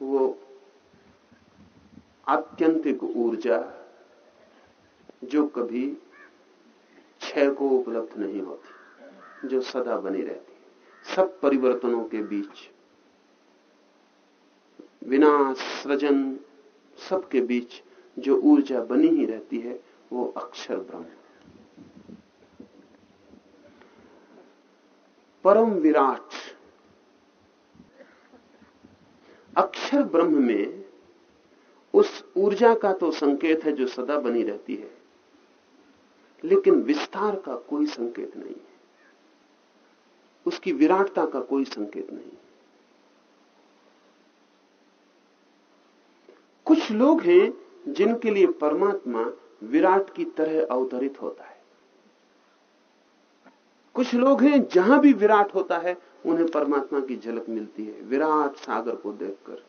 वो आत्यंतिक ऊर्जा जो कभी क्षय को उपलब्ध नहीं होती, जो सदा बनी रहती है। सब परिवर्तनों के बीच, विनाश, सृजन, सबके बीच जो ऊर्जा बनी ही रहती है, वो अक्षर ब्रह्म परम विराट, अक्षर ब्रह्म में उस ऊर्जा का तो संकेत है जो सदा बनी रहती है। लेकिन विस्तार का कोई संकेत नहीं है। उसकी विराटता का कोई संकेत नहीं कुछ लोग हैं जिनके लिए परमात्मा विराट की तरह अवतरित होता है। कुछ लोग हैं जहाँ भी विराट होता है, उन्हें परमात्मा की झलक मिलती है। विराट सागर को देखकर,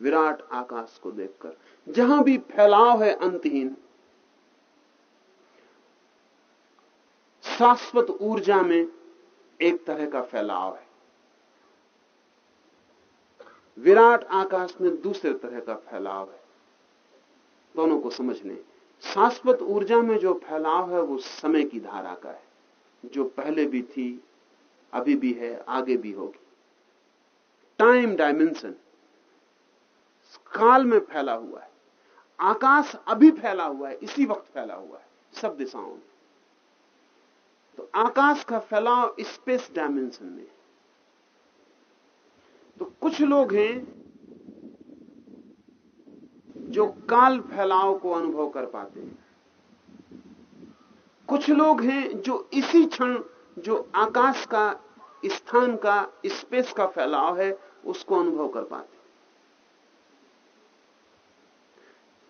विराट आकाश को देखकर, जहाँ भी फैलाव है, अंतहीन। शाश्वत ऊर्जा में एक तरह का फैलाव है। विराट आकाश में दूसरे तरह का फैलाव है। दोनों को समझ लें। शाश्वत ऊर्जा में जो फैलाव है, वो समय की धारा का है। जो पहले भी थी, अभी भी है, आगे भी होगी। टाइम डायमेंशन काल में फैला हुआ है। आकाश अभी फैला हुआ है, इसी वक्त फैला हुआ है। सब दिशाओं में। तो आकाश का फैलाव स्पेस डायमेंशन में। तो कुछ लोग हैं जो काल फैलाव को अनुभव कर पाते हैं। कुछ लोग हैं जो इसी क्षण जो आकाश का स्थान का स्पेस का फैलाव है, उसको अनुभव कर पाते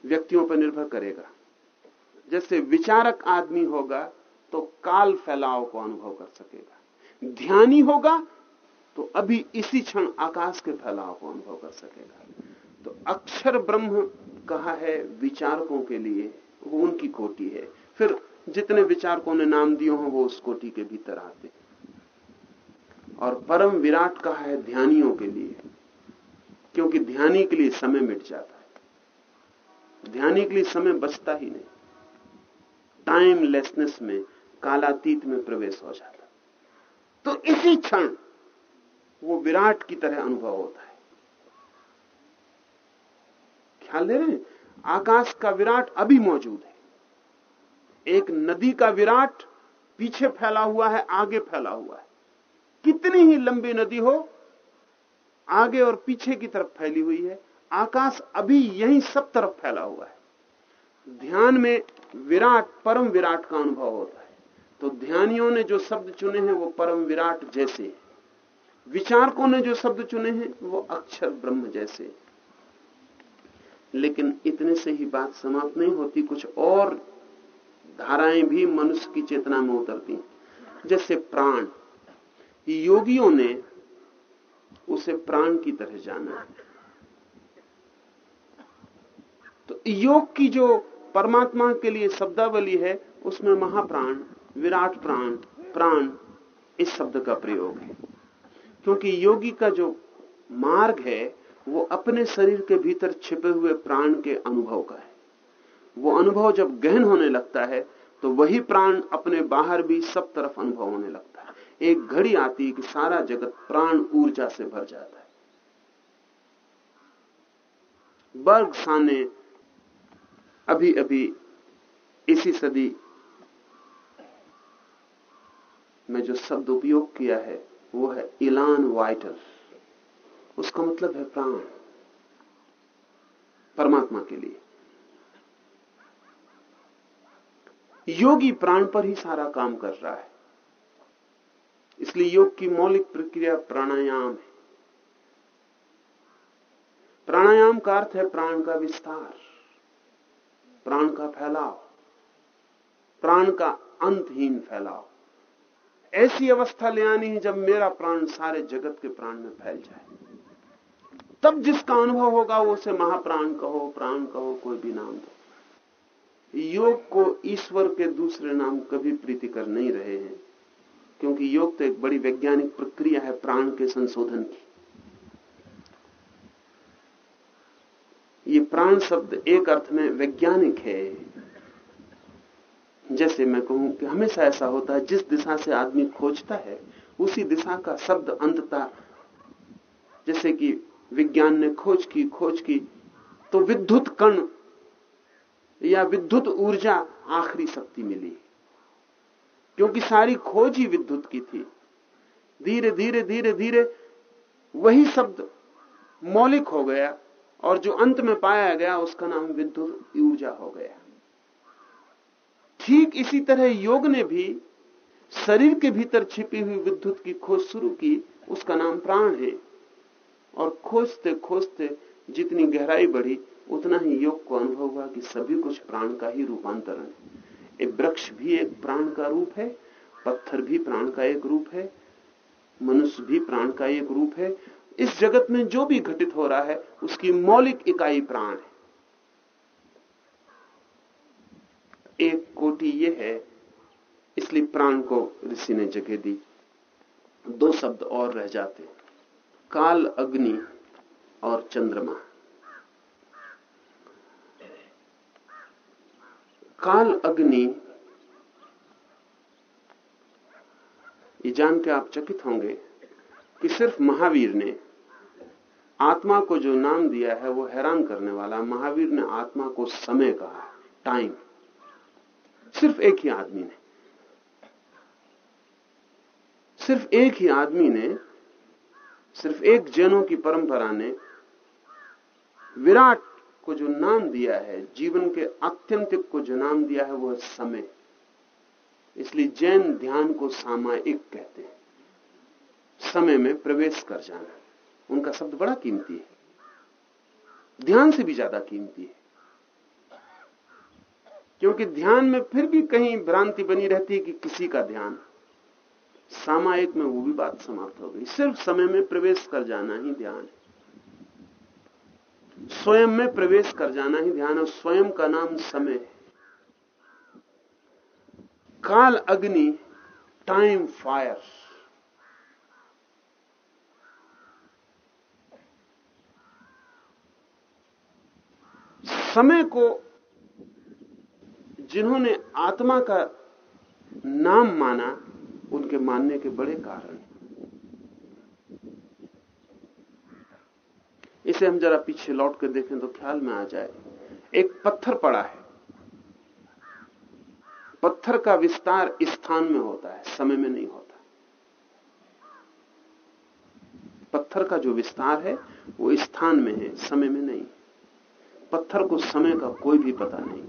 व्यक्तियों पर निर्भर करेगा। जैसे विचारक आदमी होगा तो काल फैलाव को अनुभव कर सकेगा। ध्यानी होगा तो अभी इसी क्षण आकाश के फैलाव को अनुभव कर सकेगा। तो अक्षर ब्रह्म कहा है विचारकों के लिए, वो उनकी कोटि है। फिर जितने विचारकों ने नाम दिए हो, वो उस कोटि के भीतर आते और परम विराट कहा है ध्यानियों के लिए, क्योंकि ध्यानी के लिए समय मिट जाता है। ध्यानी के लिए समय बचता ही नहीं। टाइमलेसनेस में कालातीत में प्रवेश हो जाता। तो इसी क्षण वो विराट की तरह अनुभव होता है। ख्याल दे रहे हैं? आकाश का विराट अभी मौजूद है। एक नदी का विराट पीछे फैला हुआ है, आगे फैला हुआ है। कितनी ही लंबी नदी हो, आगे और पीछे की तरफ़ फैली हुई है। आकाश अभी यही सब तरफ़ फैला हुआ है। ध्यान में विराट, परम विराट का अनुभव होता है। तो ध्यानियों ने जो शब्द चुने हैं वो परम विराट जैसे विचारकों ने जो शब्द चुने हैं वो अक्षर ब्रह्म जैसे लेकिन इतने से ही बात समाप्त नहीं होती, कुछ और धाराएँ भी मनुष्य की चेतना में उतरती जैसे प्राण। योगियों ने उसे प्राण की तरह जाना तो योग की जो परमात्मा के लिए शब्दावली है, उसमें महाप्राण विराट प्राण प्राण इस शब्द का प्रयोग है। क्योंकि योगी का जो मार्ग है, वो अपने शरीर के भीतर छिपे हुए प्राण के अनुभव का है। वो अनुभव जब गहन होने लगता है तो वही प्राण अपने बाहर भी सब तरफ़ अनुभव होने लगता है। एक घड़ी आती है कि सारा जगत प्राण ऊर्जा से भर जाता है। बर्ग साने अभी अभी इसी सदी में जो शब्द उपयोग किया है, वो है इलान वाइटल उसका मतलब है प्राण, परमात्मा के लिए। योगी प्राण पर ही सारा काम कर रहा है। इसलिए योग की मौलिक प्रक्रिया प्राणायाम है। प्राणायाम का अर्थ है प्राण का विस्तार, प्राण का फैलाव, प्राण का अंतहीन फैलाव। ऐसी अवस्था ले आनी है जब मेरा प्राण सारे जगत के प्राण में फैल जाए। तब जिसका अनुभव होगा वो उसे महाप्राण कहो, प्राण कहो, कोई भी नाम दो। योग को ईश्वर के दूसरे नाम कभी प्रीतिकर नहीं रहे हैं, क्योंकि योग तो एक बड़ी वैज्ञानिक प्रक्रिया है प्राण के संशोधन की। ये प्राण शब्द एक अर्थ में वैज्ञानिक है। जैसे मैं कहूँ कि हमेशा ऐसा होता है, जिस दिशा से आदमी खोजता है, उसी दिशा का शब्द अंतता जैसे कि विज्ञान ने खोज की खोज की तो विद्युत कण या विद्युत ऊर्जा आखिरी शक्ति मिली। क्योंकि सारी खोज ही विद्युत की थी। धीरे धीरे धीरे धीरे वही शब्द मौलिक हो गया, और जो अंत में पाया गया, उसका नाम विद्युत ऊर्जा हो गया। ठीक इसी तरह योग ने भी शरीर के भीतर छिपी हुई विद्युत की खोज शुरू की, उसका नाम प्राण है। और खोजते खोजते जितनी गहराई बढ़ी, उतना ही योग को अनुभव हुआ कि सभी कुछ प्राण का ही रूपांतरण है। एक वृक्ष भी एक प्राण का रूप है, पत्थर भी प्राण का एक रूप है, मनुष्य भी प्राण का एक रूप है। इस जगत में जो भी घटित हो रहा है, उसकी मौलिक इकाई प्राण है। एक कोटि ये है, इसलिए प्राण को ऋषि ने जगह दी। दो शब्द और रह जाते काल अग्नि और चंद्रमा। काल अग्नि, ये जान के आप चकित होंगे कि सिर्फ़ महावीर ने आत्मा को जो नाम दिया है, वो हैरान करने वाला महावीर ने आत्मा को समय कहा टाइम सिर्फ़ एक ही आदमी ने। सिर्फ़ एक ही आदमी ने, सिर्फ़ एक जैनों की परंपरा ने विराट को जो नाम दिया है, जीवन के आत्यंतिक को जो नाम दिया है, वह समय। इसलिए जैन ध्यान को सामायिक कहते हैं। समय में प्रवेश कर जाना, उनका शब्द बड़ा कीमती है। ध्यान से भी ज़्यादा कीमती है। क्योंकि ध्यान में फिर भी कहीं भ्रांति बनी रहती है कि किसी का ध्यान। सामायिक में वो भी बात समाप्त हो गई। सिर्फ़ समय में प्रवेश कर जाना ही ध्यान है। स्वयं में प्रवेश कर जाना ही ध्यान है स्वयं का नाम समय है। काल अग्नि टाइम फायर समय को जिन्होंने आत्मा का नाम माना, उनके मानने के बड़े कारण इसे हम जरा पीछे लौट कर देखें तो ख्याल में आ जाए। एक पत्थर पड़ा है। पत्थर का विस्तार स्थान में होता है, समय में नहीं होता। पत्थर का जो विस्तार है, वो स्थान में है, समय में नहीं। पत्थर को समय का कोई भी पता नहीं।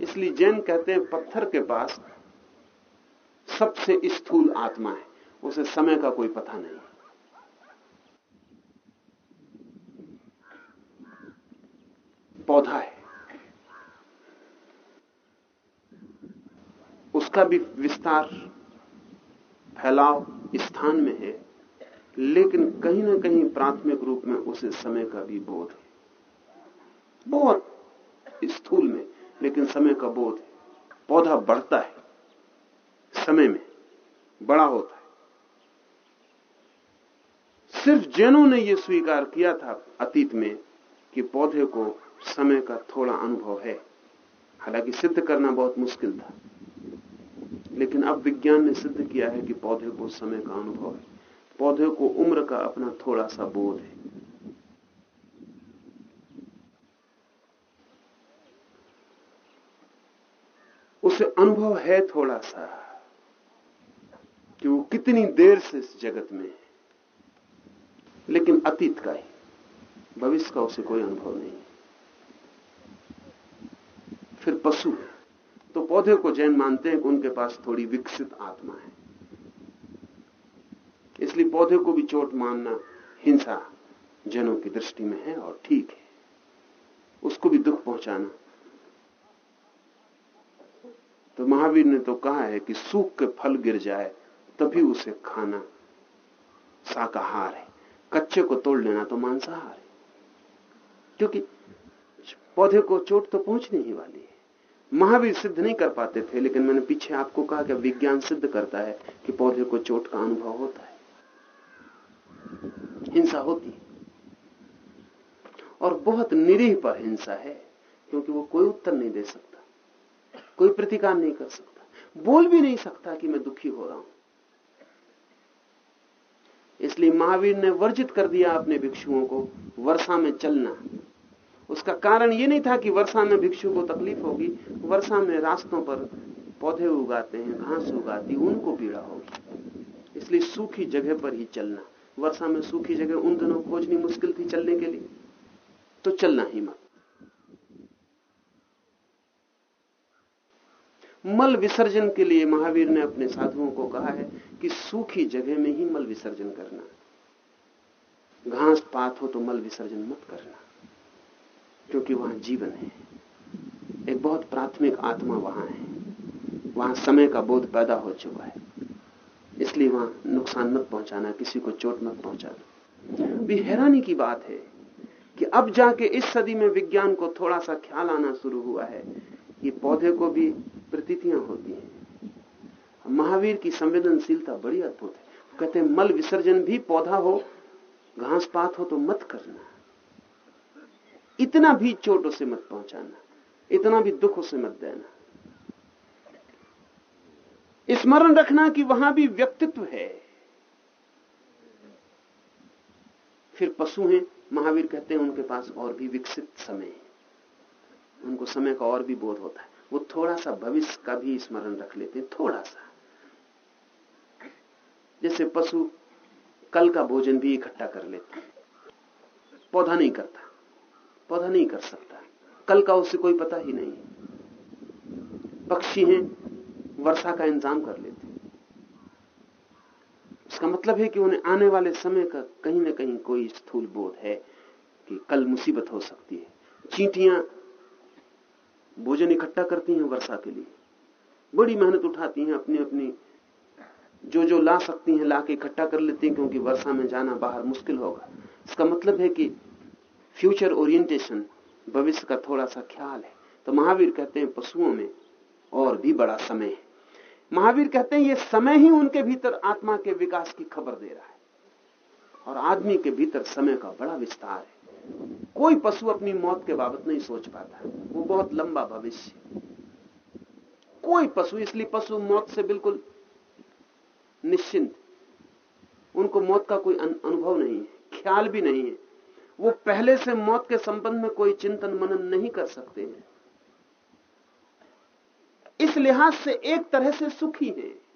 इसलिए जैन कहते हैं पत्थर के पास सबसे स्थूल आत्मा है। उसे समय का कोई पता नहीं। पौधा है। उसका भी विस्तार फैलाव स्थान में है, लेकिन कहीं ना कहीं प्राथमिक रूप में उसे समय का भी बोध है। बहुत स्थूल में। लेकिन समय का बोध है। पौधा बढ़ता है। समय में बड़ा होता है। सिर्फ़ जैनों ने यह स्वीकार किया था अतीत में कि पौधे को समय का थोड़ा अनुभव है। हालाँकि सिद्ध करना बहुत मुश्किल था। लेकिन अब विज्ञान ने सिद्ध किया है कि पौधे को समय का अनुभव है। पौधे को उम्र का अपना थोड़ा सा बोध है। उसे अनुभव है थोड़ा सा कि वो कितनी देर से इस जगत में है। लेकिन अतीत का ही, भविष्य का उसे कोई अनुभव नहीं फिर पशु तो पौधे को जैन मानते हैं कि उनके पास थोड़ी विकसित आत्मा है। इसलिए पौधे को भी चोट मानना हिंसा जनों की दृष्टि में है और ठीक है। उसको भी दुख पहुंचाना तो महावीर ने तो कहा है कि सूख के फल गिर जाए, तभी उसे खाना शाकाहार है। कच्चे को तोड़ लेना तो मांसाहार है। क्योंकि पौधे को चोट तो पहुँचने ही वाली है। महावीर सिद्ध नहीं कर पाते थे, लेकिन मैंने पीछे आपको कहा कि विज्ञान सिद्ध करता है कि पौधे को चोट का अनुभव होता है। हिंसा होती है। और बहुत निरीह पर हिंसा है, क्योंकि वो कोई उत्तर नहीं दे सकता। कोई प्रतिकार नहीं कर सकता। बोल भी नहीं सकता कि मैं दुखी हो रहा हूँ। इसलिए महावीर ने वर्जित कर दिया अपने भिक्षुओं को, वर्षा में चलना। उसका कारण ये नहीं था कि वर्षा में भिक्षु को तकलीफ़ होगी। वर्षा में रास्तों पर पौधे उगाते हैं, घास उगाती उनको पीड़ा होगी। इसलिए सूखी जगह पर ही चलना। वर्षा में सूखी जगह, उन दिनों खोजनी मुश्किल थी चलने के लिए। तो चलना ही मत। मल विसर्जन के लिए महावीर ने अपने साधुओं को कहा है कि सूखी जगह में ही मल विसर्जन करना घास पात हो तो मल विसर्जन मत करना, क्योंकि वहाँ जीवन है। एक बहुत प्राथमिक आत्मा वहाँ है। वहाँ समय का बोध पैदा हो चुका है। इसलिए वहाँ नुकसान मत पहुंचाना, किसी को चोट मत पहुंचाना। भी हैरानी की बात है कि अब जाके इस सदी में विज्ञान को थोड़ा सा ख्याल आना शुरू हुआ है कि पौधे को भी प्रतीतियाँ होती हैं। महावीर की संवेदनशीलता बड़ी अद्भुत है। कहते मल विसर्जन भी पौधा हो, घास पात हो तो मत करना। इतना भी चोट उसे मत पहुंचाना। इतना भी दुख उसे मत देना। स्मरण रखना कि वहाँ भी व्यक्तित्व है। फिर पशु हैं, महावीर कहते हैं, उनके पास और भी विकसित समय उनको समय का और भी बोध होता है। वो थोड़ा सा भविष्य का भी स्मरण रख लेते हैं थोड़ा सा जैसे पशु कल का भोजन भी इकट्ठा कर लेते पौधा नहीं करता, पौधा नहीं कर सकता। कल का उसे कोई पता ही नहीं। पक्षी हैं, वर्षा का इंतज़ाम कर लेते इसका मतलब है कि उन्हें आने वाले समय का कहीं ना कहीं कोई स्थूल बोध है कि कल मुसीबत हो सकती है। चींटियाँ भोजन इकट्ठा करती हैं वर्षा के लिए। बड़ी मेहनत उठाती हैं अपनी अपनी जो जो ला सकती हैं ला के इकट्ठा कर लेती हैं, क्योंकि वर्षा में जाना बाहर मुश्किल होगा। इसका मतलब है कि फ्यूचर ओरिएंटेशन भविष्य का थोड़ा सा ख्याल है। तो महावीर कहते हैं, पशुओं में और भी बड़ा समय है। महावीर कहते हैं, ये समय ही उनके भीतर आत्मा के विकास की खबर दे रहा है। और आदमी के भीतर समय का बड़ा विस्तार है। कोई पशु अपनी मौत के बाबत नहीं सोच पाता। वो बहुत लंबा भविष्य। कोई पशु, इसलिए पशु मौत से बिल्कुल निश्चिंत। उनको मौत का कोई अनुभव नहीं है, ख्याल भी नहीं है। वो पहले से मौत के संबंध में कोई चिंतन मनन नहीं कर सकते हैं। इस लिहाज से एक तरह से सुखी है।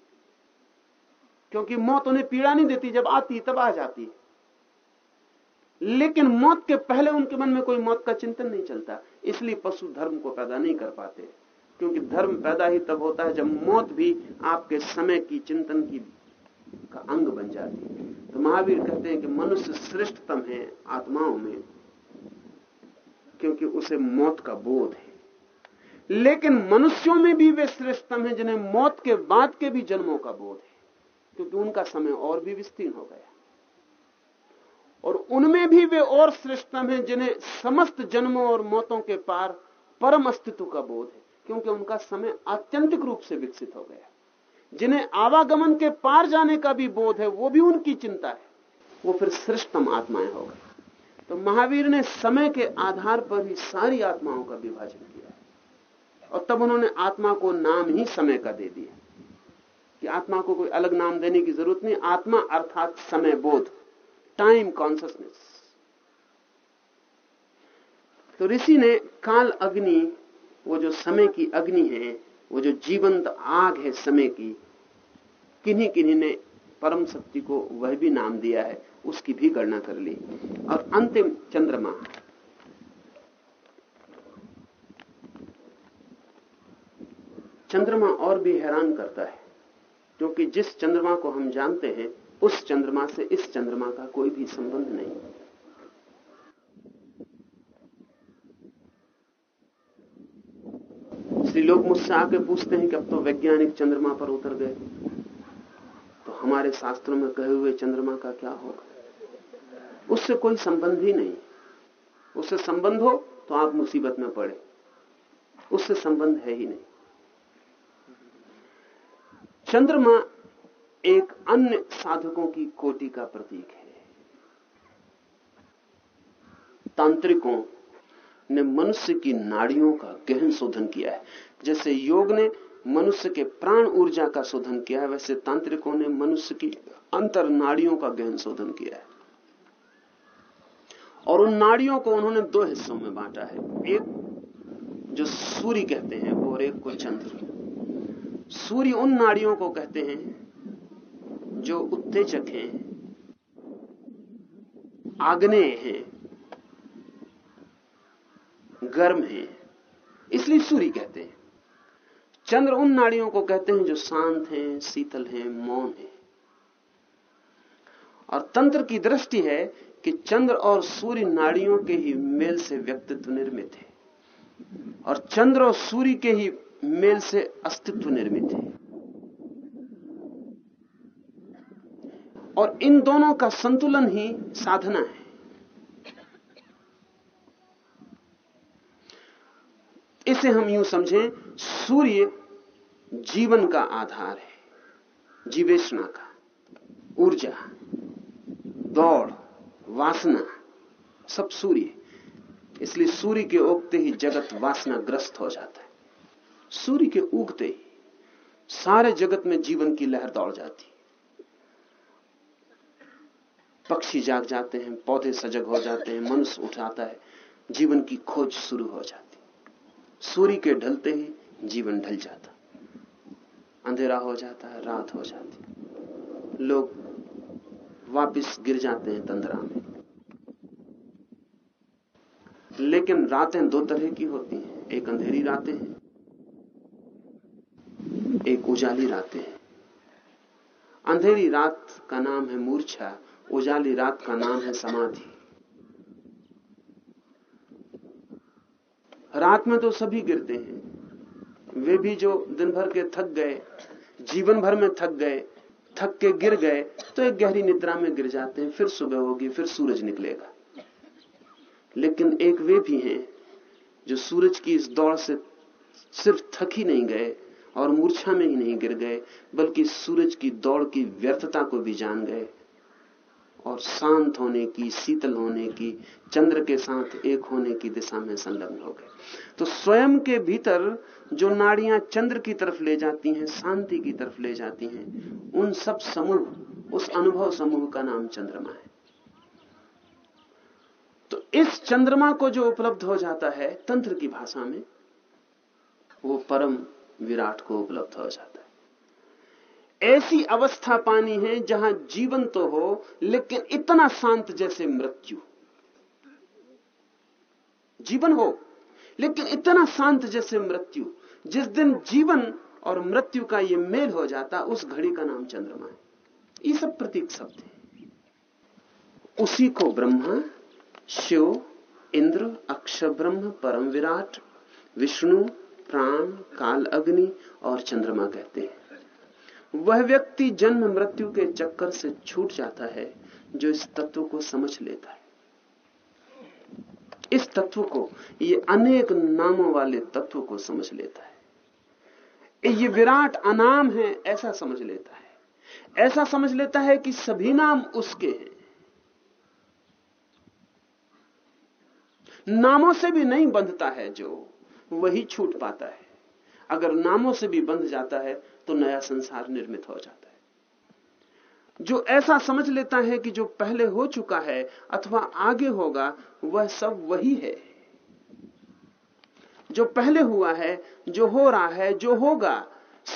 क्योंकि मौत उन्हें पीड़ा नहीं देती, जब आती तब आ जाती लेकिन मौत के पहले उनके मन में कोई मौत का चिंतन नहीं चलता। इसलिए पशु धर्म को पैदा नहीं कर पाते। क्योंकि धर्म पैदा ही तब होता है जब मौत भी आपके समय की चिंतन की का अंग बन जाती है। तो महावीर कहते हैं कि मनुष्य श्रेष्ठतम है आत्माओं में, क्योंकि उसे मौत का बोध है। लेकिन मनुष्यों में भी वे श्रेष्ठतम है, जिन्हें मौत के बाद के भी जन्मों का बोध है, क्योंकि उनका समय और भी विस्तीर्ण हो गया। और उनमें भी वे और श्रेष्ठतम हैं जिन्हें समस्त जन्मों और मौतों के पार परम अस्तित्व का बोध है, क्योंकि उनका समय आत्यंतिक रूप से विकसित हो गया जिन्हें आवागमन के पार जाने का भी बोध है, वो भी उनकी चिंता है। वो फिर श्रेष्ठतम आत्माएँ हो गई तो महावीर ने समय के आधार पर ही सारी आत्माओं का विभाजन किया और तब उन्होंने आत्मा को नाम ही समय का दे दिया। कि आत्मा को कोई अलग नाम देने की ज़रूरत नहीं, आत्मा अर्थात समय बोध। टाइम कॉन्सियसनेस तो ऋषि ने काल अग्नि, वो जो समय की अग्नि है, वो जो जीवंत आग है समय की, किन्हीं किन्हीं ने परम शक्ति को वह भी नाम दिया है, उसकी भी गणना कर ली। और अंतिम चंद्रमा। चंद्रमा और भी हैरान करता है, क्योंकि जिस चंद्रमा को हम जानते हैं उस चंद्रमा से इस चंद्रमा का कोई भी संबंध नहीं। इसलिए लोग मुझसे आके पूछते हैं कि अब तो वैज्ञानिक चंद्रमा पर उतर गए। तो हमारे शास्त्रों में कहे हुए चंद्रमा का क्या होगा? उससे कोई संबंध ही नहीं। उससे संबंध हो तो आप मुसीबत में पड़े। उससे संबंध है ही नहीं। चंद्रमा एक अन्य साधकों की कोटि का प्रतीक है। तांत्रिकों ने मनुष्य की नाड़ियों का गहन शोधन किया है। जैसे योग ने मनुष्य के प्राण ऊर्जा का शोधन किया है, वैसे तांत्रिकों ने मनुष्य की अंतर नाड़ियों का गहन शोधन किया है। और उन नाड़ियों को उन्होंने दो हिस्सों में बांटा है। एक जो सूर्य कहते हैं, और एक को चंद्र। सूर्य उन नाड़ियों को कहते हैं जो उत्तेजक हैं, आग्नेय हैं, गर्म हैं। इसलिए सूर्य कहते हैं। चंद्र उन नाड़ियों को कहते हैं जो शांत हैं, शीतल हैं, मौन हैं। और तंत्र की दृष्टि है कि चंद्र और सूर्य नाड़ियों के ही मेल से व्यक्तित्व निर्मित है। और चंद्र और सूर्य के ही मेल से अस्तित्व निर्मित है। और इन दोनों का संतुलन ही साधना है। इसे हम यूँ समझें, सूर्य जीवन का आधार है जीवेशना का। ऊर्जा, दौड़, वासना, सब सूर्य। इसलिए सूर्य के उगते ही जगत वासना ग्रस्त हो जाता है। सूर्य के उगते ही सारे जगत में जीवन की लहर दौड़ जाती पक्षी जाग जाते हैं, पौधे सजग हो जाते हैं, मनुष्य उठाता है, जीवन की खोज शुरू हो जाती सूर्य के ढलते ही जीवन ढल जाता अंधेरा हो जाता है, रात हो जाती लोग वापिस गिर जाते हैं तंद्रा में। लेकिन रातें दो तरह की होती हैं, एक अंधेरी रातें हैं, एक उजाली रातें हैं। अंधेरी रात का नाम है मूर्छा उजाली रात का नाम है समाधि। रात में तो सभी गिरते हैं। वे भी जो दिन भर के थक गए, जीवन भर में थक गए, थक के गिर गए तो एक गहरी निद्रा में गिर जाते हैं, फिर सुबह होगी, फिर सूरज निकलेगा। लेकिन एक वे भी हैं, जो सूरज की इस दौड़ से सिर्फ़ थक ही नहीं गए और मूर्छा में ही नहीं गिर गए, बल्कि सूरज की दौड़ की व्यर्थता को भी जान गए। और शांत होने की, शीतल होने की, चंद्र के साथ एक होने की दिशा में संलग्न हो गए। तो स्वयं के भीतर जो नाड़ियाँ चंद्र की तरफ़ ले जाती हैं, शांति की तरफ़ ले जाती हैं, उन सब समूह, उस अनुभव समूह का नाम चंद्रमा है। तो इस चंद्रमा को जो उपलब्ध हो जाता है तंत्र की भाषा में, वो परम विराट को उपलब्ध हो जाता है। ऐसी अवस्था पानी है जहाँ जीवन तो हो, लेकिन इतना शांत जैसे मृत्यु। जीवन हो, लेकिन इतना शांत जैसे मृत्यु। जिस दिन जीवन और मृत्यु का ये मेल हो जाता, उस घड़ी का नाम चंद्रमा है। ये सब प्रतीक शब्द है। उसी को ब्रह्मा, शिव, इंद्र अक्षर ब्रह्म, परम विराट, विष्णु, प्राण, काल अग्नि और चंद्रमा कहते हैं। वह व्यक्ति जन्म मृत्यु के चक्कर से छूट जाता है, जो इस तत्व को समझ लेता है। इस तत्व को, ये अनेक नामों वाले तत्व को समझ लेता है। ये विराट अनाम है, ऐसा समझ लेता है। ऐसा समझ लेता है कि सभी नाम उसके हैं। नामों से भी नहीं बंधता है जो, वही छूट पाता है। अगर नामों से भी बंध जाता है तो नया संसार निर्मित हो जाता है। जो ऐसा समझ लेता है कि जो पहले हो चुका है अथवा आगे होगा, वह सब वही है। जो पहले हुआ है, जो हो रहा है, जो होगा,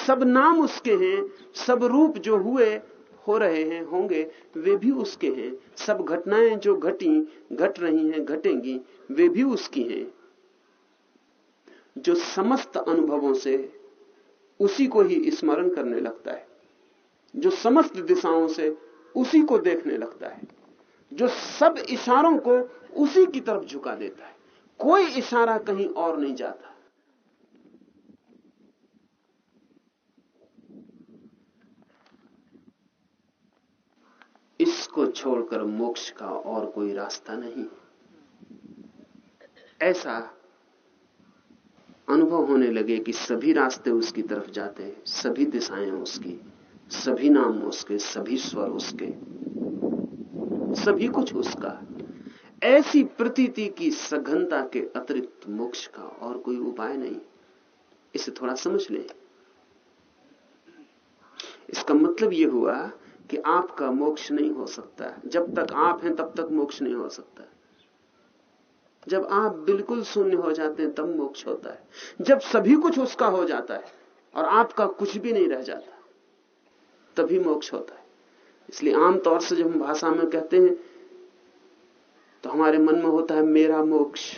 सब नाम उसके हैं, सब रूप जो हुए, हो रहे हैं, होंगे, वे भी उसके हैं। सब घटनाएँ जो घटी, घट रही हैं, घटेंगी, वे भी उसकी हैं। जो समस्त अनुभवों से उसी को ही स्मरण करने लगता है। जो समस्त दिशाओं से उसी को देखने लगता है। जो सब इशारों को उसी की तरफ़ झुका देता है। कोई इशारा कहीं और नहीं जाता। इसको छोड़कर मोक्ष का और कोई रास्ता नहीं। ऐसा अनुभव होने लगे कि सभी रास्ते उसकी तरफ़ जाते हैं, सभी दिशाएँ उसकी, सभी नाम उसके, सभी स्वर उसके, सभी कुछ उसका। ऐसी प्रतीति की सघनता के अतिरिक्त मोक्ष का और कोई उपाय नहीं। इसे थोड़ा समझ लें। इसका मतलब यह हुआ कि आपका मोक्ष नहीं हो सकता। जब तक आप हैं, तब तक मोक्ष नहीं हो सकता। जब आप बिल्कुल शून्य हो जाते हैं, तब मोक्ष होता है। जब सभी कुछ उसका हो जाता है और आपका कुछ भी नहीं रह जाता, तभी मोक्ष होता है। इसलिए आमतौर से जब हम भाषा में कहते हैं तो हमारे मन में होता है, मेरा मोक्ष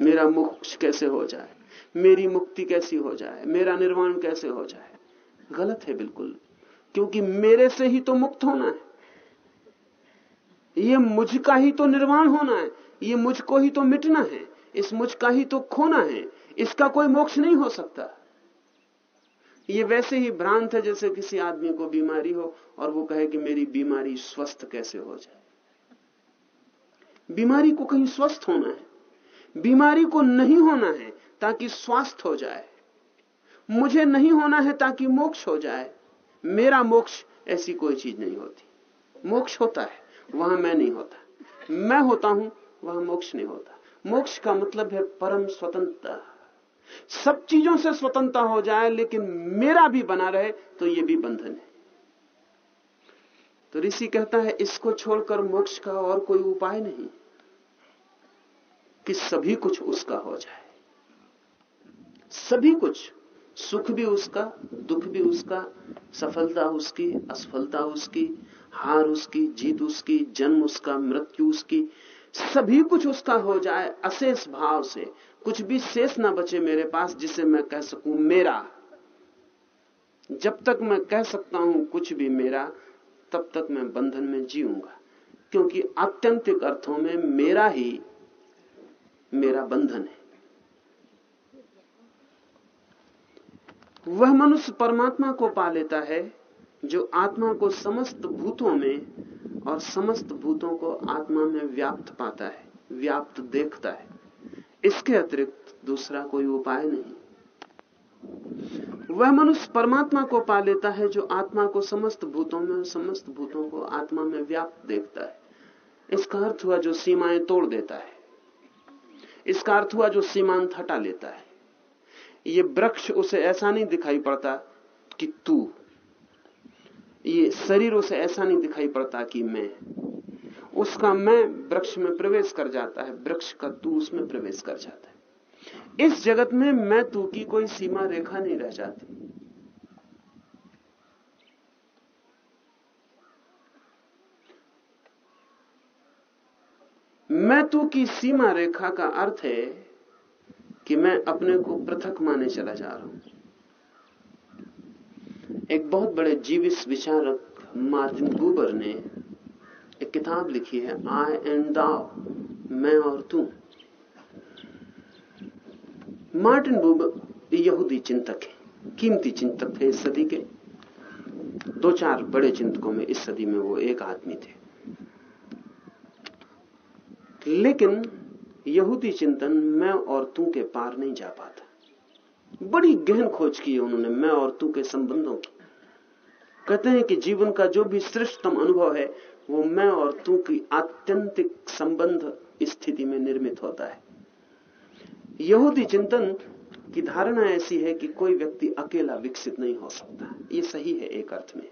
मेरा मोक्ष कैसे हो जाए? मेरी मुक्ति कैसी हो जाए? मेरा निर्वाण कैसे हो जाए? गलत है बिल्कुल, क्योंकि मेरे से ही तो मुक्त होना है। ये मुझ का ही तो निर्वाण होना है। ये मुझको ही तो मिटना है, इस मुझ का ही तो खोना है, इसका कोई मोक्ष नहीं हो सकता। ये वैसे ही भ्रांत है जैसे किसी आदमी को बीमारी हो और वो कहे कि मेरी बीमारी स्वस्थ कैसे हो जाए। बीमारी को कहीं स्वस्थ होना है, बीमारी को नहीं होना है ताकि स्वास्थ्य हो जाए। मुझे नहीं होना है ताकि मोक्ष हो जाए। मेरा मोक्ष ऐसी कोई चीज़ नहीं होती। मोक्ष होता है, वहाँ मैं नहीं होता। मैं होता हूँ वहाँ मोक्ष नहीं होता। मोक्ष का मतलब है परम स्वतंत्रता। सब चीज़ों से स्वतंत्रता हो जाए, लेकिन मेरा भी बना रहे तो ये भी बंधन है। तो ऋषि कहता है, इसको छोड़कर मोक्ष का और कोई उपाय नहीं, कि सभी कुछ उसका हो जाए। सभी कुछ, सुख भी उसका, दुख भी उसका, सफलता उसकी, असफलता उसकी, हार उसकी, जीत उसकी, जन्म उसका, मृत्यु उसकी सभी कुछ उसका हो जाए, अशेष भाव से। कुछ भी शेष ना बचे मेरे पास, जिसे मैं कह सकूँ मेरा। जब तक मैं कह सकता हूँ कुछ भी मेरा, तब तक मैं बंधन में जीऊँगा। क्योंकि आत्यंतिक अर्थों में मेरा ही मेरा बंधन है। वह मनुष्य परमात्मा को पा लेता है, जो आत्मा को समस्त भूतों में और समस्त भूतों को आत्मा में व्याप्त पाता है, व्याप्त देखता है। इसके अतिरिक्त दूसरा कोई उपाय नहीं। वह मनुष्य परमात्मा को पा लेता है जो आत्मा को समस्त भूतों में, समस्त भूतों को आत्मा में व्याप्त देखता है। इसका अर्थ हुआ जो सीमाएँ तोड़ देता है। इसका अर्थ हुआ जो सीमांत हटा लेता है। ये वृक्ष उसे ऐसा नहीं दिखाई पड़ता कि तू ये शरीर उसे ऐसा नहीं दिखाई पड़ता कि मैं उसका मैं वृक्ष में प्रवेश कर जाता है, वृक्ष का तू उसमें प्रवेश कर जाता है। इस जगत में मैं तू की कोई सीमा रेखा नहीं रह जाती। मैं तू की सीमा रेखा का अर्थ है कि मैं अपने को पृथक माने चला जा रहा हूँ। एक बहुत बड़े जीवित विचारक मार्टिन गुबर ने एक किताब लिखी है आई एंड दाव मैं और तू. मार्टिन बुबर यहूदी चिंतक है, कीमती चिंतक थे इस सदी के। दो चार बड़े चिंतकों में इस सदी में वो एक आदमी थे। लेकिन यहूदी चिंतन मैं और तू के पार नहीं जा पाता। बड़ी गहन खोज की उन्होंने, मैं और तू के संबंधों की। कहते हैं कि जीवन का जो भी श्रेष्ठतम अनुभव है, वो मैं और तू की आत्यंतिक संबंध स्थिति में निर्मित होता है। यहूदी चिंतन की धारणा ऐसी है कि कोई व्यक्ति अकेला विकसित नहीं हो सकता। ये सही है एक अर्थ में।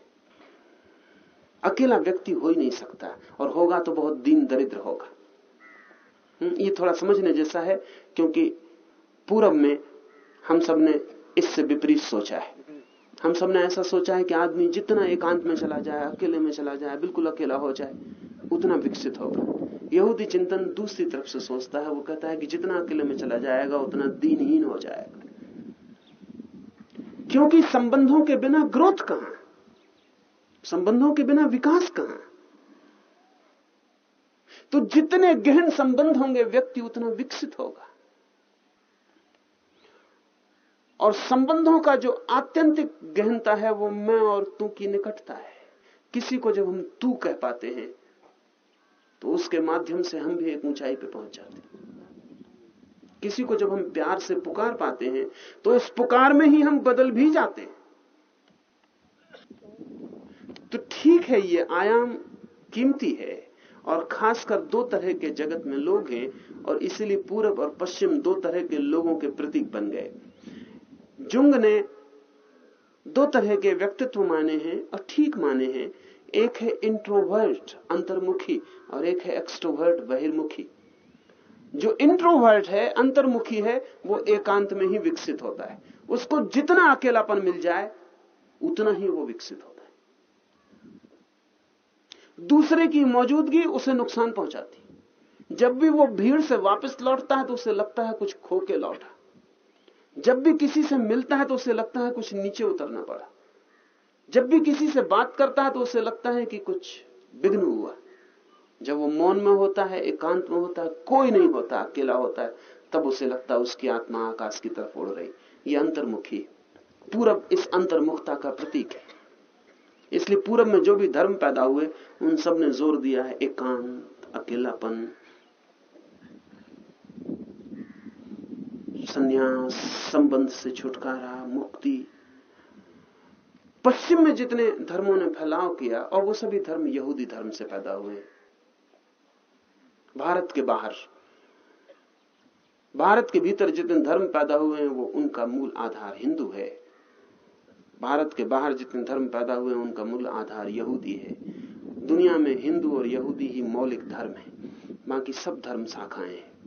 अकेला व्यक्ति हो ही नहीं सकता, और होगा तो बहुत दीन दरिद्र होगा। ये थोड़ा समझने जैसा है, क्योंकि पूरब में हम सबने इससे विपरीत सोचा है। हम सबने ऐसा सोचा है कि आदमी जितना एकांत में चला जाए, अकेले में चला जाए, बिल्कुल अकेला हो जाए, उतना विकसित होगा। यहूदी चिंतन दूसरी तरफ़ से सोचता है, वो कहता है कि जितना अकेले में चला जाएगा, उतना दीनहीन हो जाएगा। क्योंकि संबंधों के बिना ग्रोथ कहाँ? संबंधों के बिना विकास कहाँ? तो जितने गहन संबंध होंगे, व्यक्ति उतना विकसित होगा। और संबंधों का जो आत्यंतिक गहनता है वो मैं और तू की निकटता है। किसी को जब हम तू कह पाते हैं तो उसके माध्यम से हम भी एक ऊंचाई पे पहुँच जाते हैं। किसी को जब हम प्यार से पुकार पाते हैं तो इस पुकार में ही हम बदल भी जाते हैं। तो ठीक है, ये आयाम कीमती है और खासकर दो तरह के जगत में लोग हैं और इसीलिए पूरब और पश्चिम दो तरह के लोगों के प्रतीक बन गए। जुंग ने दो तरह के व्यक्तित्व माने हैं और ठीक माने हैं। एक है इंट्रोवर्ट अंतर्मुखी, और एक है एक्सट्रोवर्ट बहिर्मुखी। जो इंट्रोवर्ट है, अंतर्मुखी है, वो एकांत में ही विकसित होता है। उसको जितना अकेलापन मिल जाए, उतना ही वो विकसित होता है। दूसरे की मौजूदगी उसे नुकसान पहुंचाती। जब भी वो भीड़ से वापस लौटता है तो उसे लगता है कुछ खो के लौटा। जब भी किसी से मिलता है तो उसे लगता है कुछ नीचे उतरना पड़ा। जब भी किसी से बात करता है तो उसे लगता है कि कुछ विघ्न हुआ। जब वो मौन में होता है, एकांत में होता है, कोई नहीं होता, अकेला होता है, तब उसे लगता है उसकी आत्मा आकाश की तरफ़ उड़ रही। ये अंतर्मुखी, पूरब इस अंतर्मुखता का प्रतीक है। इसलिए पूरब में जो भी धर्म पैदा हुए, उन सबने ज़ोर दिया है एकांत, अकेलापन संन्यास संबंध से छुटकारा, मुक्ति। पश्चिम में जितने धर्मों ने फैलाव किया, और वो सभी धर्म यहूदी धर्म से पैदा हुए। भारत के बाहर। भारत के भीतर जितने धर्म पैदा हुए हैं, वो उनका मूल आधार हिंदू है। भारत के बाहर जितने धर्म पैदा हुए हैं, उनका मूल आधार यहूदी है। दुनिया में हिंदू और यहूदी ही मौलिक धर्म है। बाकी सब धर्म शाखाएँ हैं।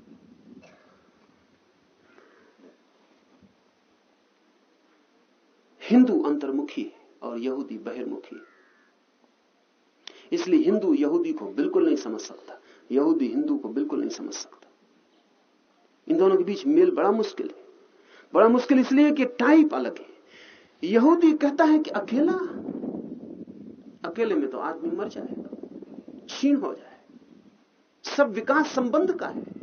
हिंदू अंतर्मुखी है और यहूदी बहिर्मुखी इसलिए हिंदू यहूदी को बिल्कुल नहीं समझ सकता। यहूदी हिंदू को बिल्कुल नहीं समझ सकता। इन दोनों के बीच मेल बड़ा मुश्किल है। बड़ा मुश्किल इसलिए कि टाइप अलग है। यहूदी कहता है कि अकेला, अकेले में तो आदमी मर जाएगा छीन हो जाए सब विकास संबंध का है।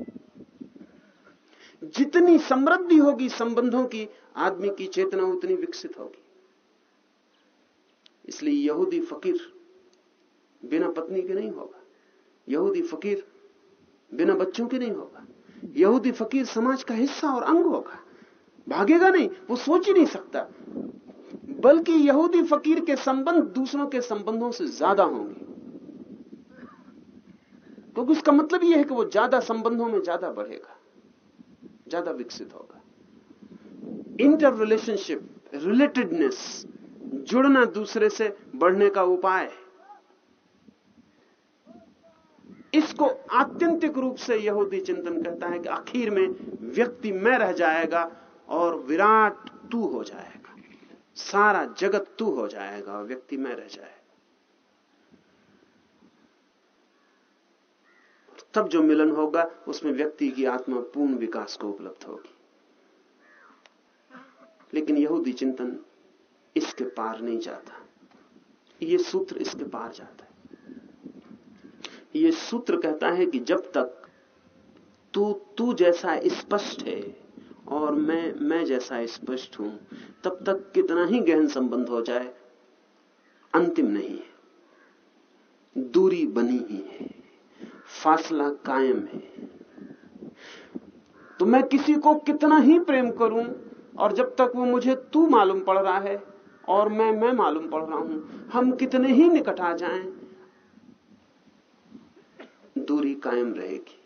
जितनी समृद्धि होगी संबंधों की, आदमी की चेतना उतनी विकसित होगी। इसलिए यहूदी फकीर बिना पत्नी के नहीं होगा। यहूदी फकीर बिना बच्चों के नहीं होगा। यहूदी फकीर समाज का हिस्सा और अंग होगा। भागेगा नहीं, वो सोच ही नहीं सकता। बल्कि यहूदी फकीर के संबंध दूसरों के संबंधों से ज़्यादा होंगे। क्योंकि तो उसका मतलब यह है कि वो ज़्यादा संबंधों में ज़्यादा बढ़ेगा। ज़्यादा विकसित होगा। इंटर रिलेशनशिप रिलेटेडनेस जुड़ना दूसरे से बढ़ने का उपाय है। इसको आत्यंतिक रूप से यहूदी चिंतन कहता है कि आखिर में व्यक्ति में रह जाएगा और विराट तू हो जाएगा। सारा जगत तू हो जाएगा और व्यक्ति में रह जाएगा। तब जो मिलन होगा, उसमें व्यक्ति की आत्मा पूर्ण विकास को उपलब्ध होगी। लेकिन यहूदी चिंतन इसके पार नहीं जाता। ये सूत्र इसके पार जाता है। ये सूत्र कहता है कि जब तक तू तू जैसा स्पष्ट है और मैं मैं जैसा स्पष्ट हूँ, तब तक कितना ही गहन संबंध हो जाए, अंतिम नहीं है। दूरी बनी ही है। फासला कायम है। तो मैं किसी को कितना ही प्रेम करूँ और जब तक वो मुझे तू मालूम पड़ रहा है और मैं मैं मालूम पड़ रहा हूँ, हम कितने ही निकट आ जाएँ, दूरी कायम रहेगी।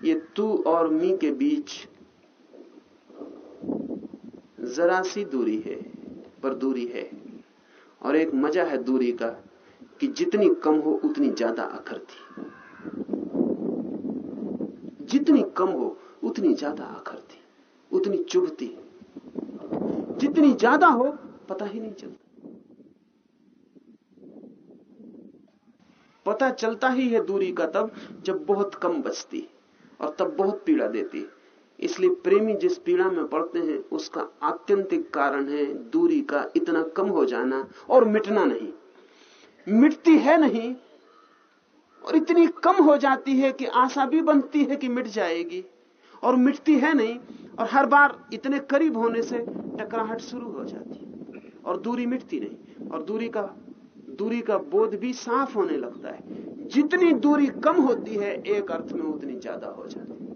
ये तू और मी के बीच जरा सी दूरी है, पर दूरी है। और एक मज़ा है दूरी का, कि जितनी कम हो उतनी ज़्यादा अखरती जितनी कम हो, उतनी ज़्यादा अखरती उतनी चुभती। जितनी ज़्यादा हो, पता ही नहीं चलता। पता चलता ही है दूरी का तब जब बहुत कम बचती और तब बहुत पीड़ा देती इसलिए प्रेमी जिस पीड़ा में पड़ते हैं, उसका आत्यंतिक कारण है दूरी का इतना कम हो जाना और मिटना नहीं। मिटती है नहीं और इतनी कम हो जाती है कि आशा भी बनती है कि मिट जाएगी। और मिटती है नहीं, और हर बार इतने करीब होने से टकराहट शुरू हो जाती है। और दूरी मिटती नहीं, और दूरी का दूरी का बोध भी साफ़ होने लगता है। जितनी दूरी कम होती है, एक अर्थ में उतनी ज़्यादा हो जाती है।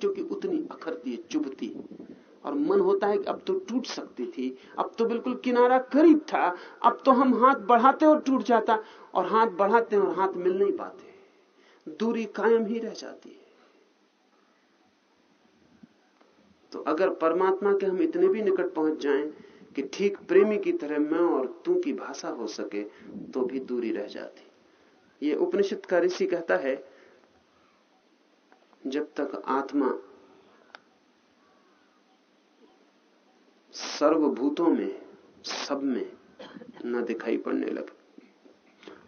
क्योंकि उतनी अखरती है चुभती और मन होता है कि अब तो टूट सकती थी। अब तो बिल्कुल किनारा करीब था। अब तो हम हाथ बढ़ाते और टूट जाता। और हाथ बढ़ाते और हाथ मिल नहीं पाते। दूरी कायम ही रह जाती है। तो अगर परमात्मा के हम इतने भी निकट पहुँच जाएँ कि ठीक प्रेमी की तरह मैं और तू की भाषा हो सके तो भी दूरी रह जाती। ये उपनिषद का ऋषि कहता है, जब तक आत्मा सर्वभूतों में, सब में न दिखाई पड़ने लगे।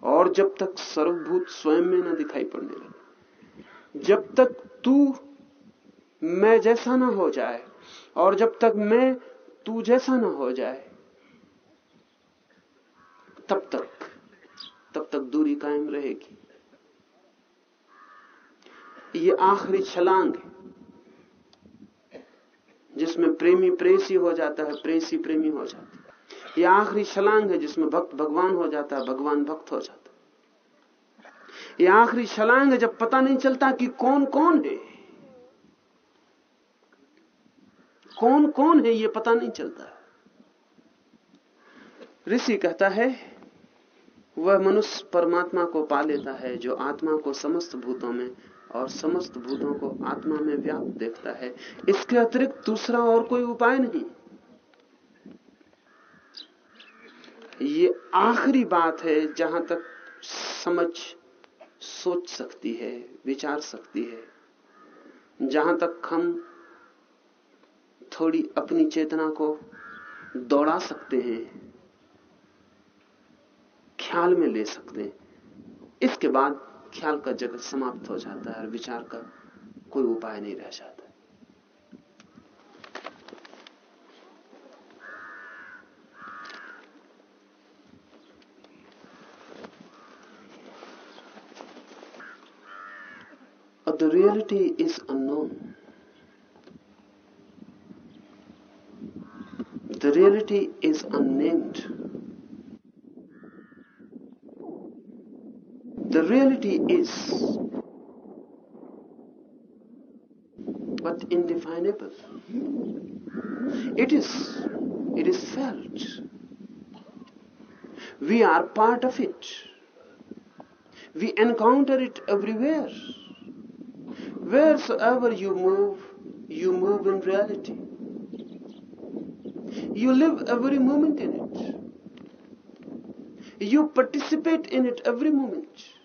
और जब तक सर्वभूत स्वयं में न दिखाई पड़ने लगे, जब तक तू मैं जैसा ना हो जाए, और जब तक मैं तू जैसा ना हो जाए, तब तक तब तक दूरी कायम रहेगी। ये आखिरी छलांग है। जिसमें प्रेमी प्रेसी हो जाता है, प्रेसी प्रेमी हो जाता है। ये आखिरी छलांग है जिसमें भक्त भगवान हो जाता है, भगवान भक्त हो जाता है। ये आखिरी छलांग है जब पता नहीं चलता कि कौन कौन है। कौन कौन है ये पता नहीं चलता। ऋषि कहता है, वह मनुष्य परमात्मा को पा लेता है जो आत्मा को समस्त भूतों में और समस्त भूतों को आत्मा में व्याप्त देखता है। इसके अतिरिक्त दूसरा और कोई उपाय नहीं। ये आखिरी बात है जहाँ तक समझ सोच सकती है, विचार सकती है। जहाँ तक हम थोड़ी अपनी चेतना को दौड़ा सकते हैं, ख्याल में ले सकते हैं। इसके बाद ख्याल का जगत समाप्त हो जाता है और विचार का कोई उपाय नहीं रह जाता। The reality is unknown the reality is unnamed The reality is but indefinable. It is, it is felt. We are part of it. We encounter it everywhere. Wheresoever you move, you move in reality. You live every moment in it. You participate in it every moment.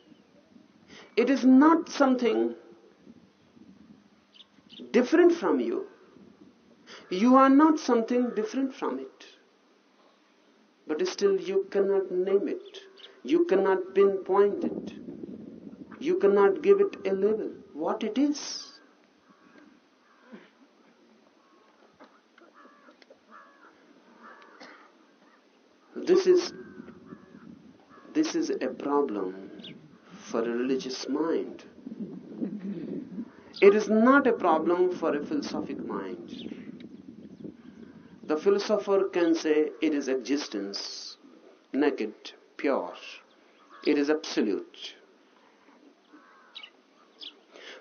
It is not something different from you. You are not something different from it. But still you cannot name it. You cannot pinpoint it. You cannot give it a label. What it is. This is this is a problem for a religious mind. It is not a problem for a philosophic mind. The philosopher can say it is existence, naked, pure. It is absolute.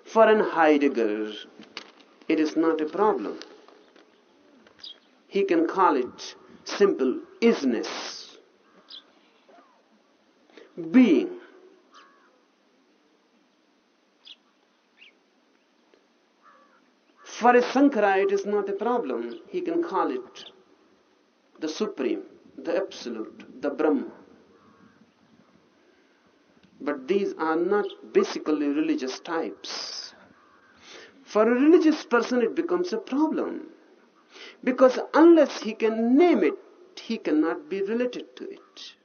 For an Heidegger, it is not a problem. He can call it simple isness. Being. For a Sankara, it is not a problem. He can call it the Supreme, the Absolute, the Brahma. But these are not basically religious types. For a religious person, it becomes a problem Because unless he can name it, he cannot be related to it.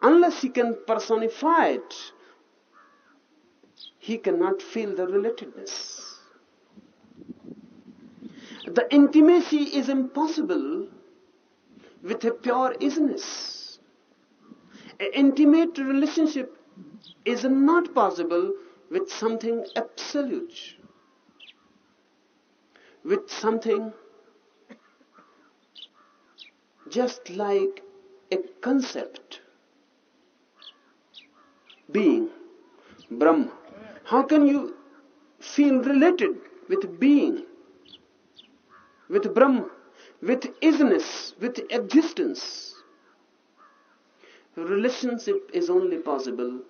Unless he can personify it, he cannot feel the relatedness. The intimacy is impossible with a pure isness. An intimate relationship is not possible with something absolute, with something just like a concept, being, Brahma. How can you feel related with being, with Brahma, with isness, with existence? Relationship is only possible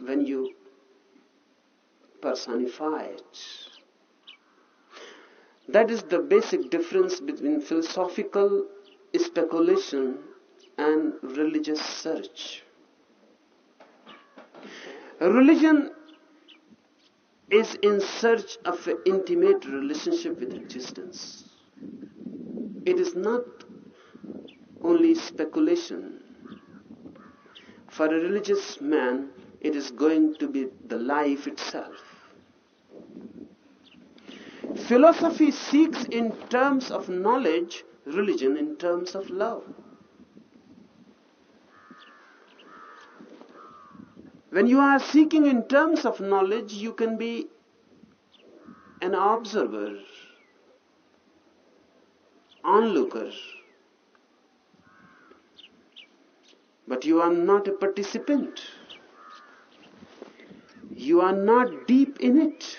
when you personify it. That is the basic difference between philosophical speculation and religious search. Religion is in search of an intimate relationship with existence. It is not only speculation. For a religious man, it is going to be the life itself. Philosophy seeks in terms of knowledge, religion in terms of love. When you are seeking in terms of knowledge, you can be an observer, onlooker, but you are not a participant. You are not deep in it.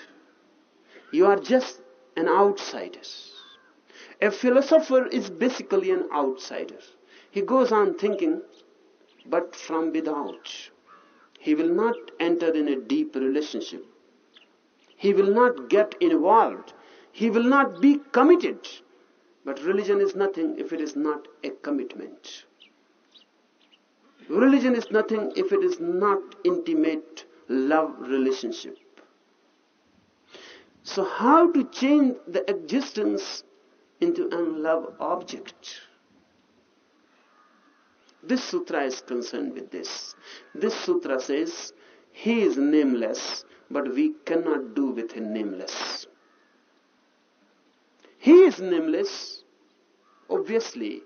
You are just an outsider. A philosopher is basically an outsider. He goes on thinking, but from without. He will not enter in a deep relationship. He will not get involved. He will not be committed. But religion is nothing if it is not a commitment. Religion is nothing if it is not intimate love relationship. So how to change the existence into an love object? This sutra is concerned with this. This sutra says, he is nameless, but we cannot do with him nameless. He is nameless, obviously,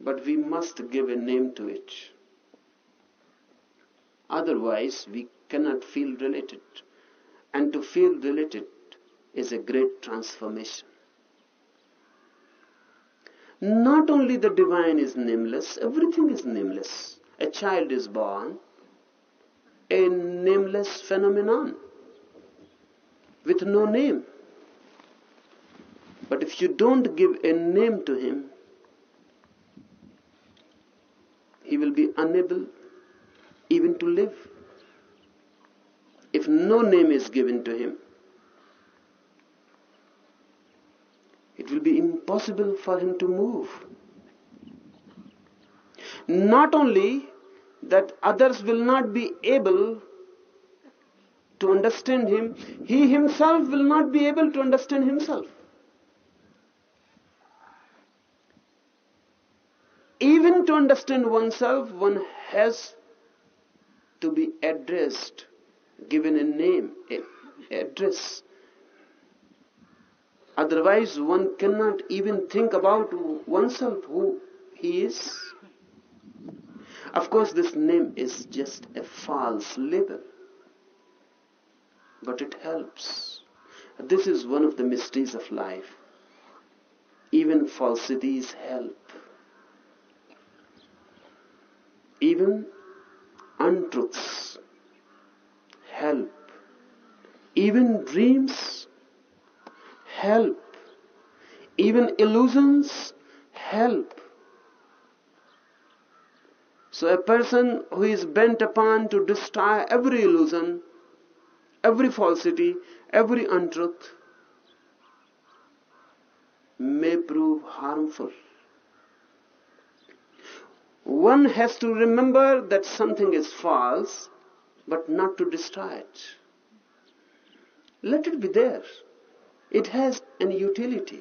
but we must give a name to it. Otherwise, we cannot feel related. And to feel related is a great transformation. Not only the divine is nameless, everything is nameless. A child is born, a nameless phenomenon with no name. But if you don't give a name to him, he will be unable even to live. If no name is given to him, it will be impossible for him to move. Not only that others will not be able to understand him, he himself will not be able to understand himself. Even to understand oneself, one has to be addressed, given a name, a address. Otherwise, one cannot even think about oneself, who he is. Of course, this name is just a false label, but it helps. This is one of the mysteries of life. Even falsities help. Even untruths help. Even dreams help. Even illusions help. So a person who is bent upon to destroy every illusion, every falsity, every untruth may prove harmful. One has to remember that something is false, but not to destroy it. Let it be there. It has an utility.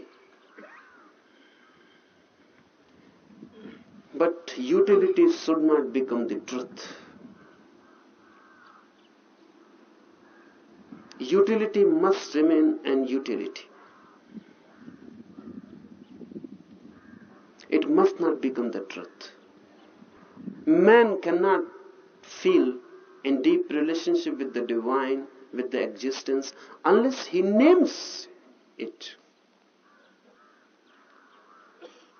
But utility should not become the truth. Utility must remain an utility. It must not become the truth. Man cannot feel in deep relationship with the divine, with the existence, unless he names it.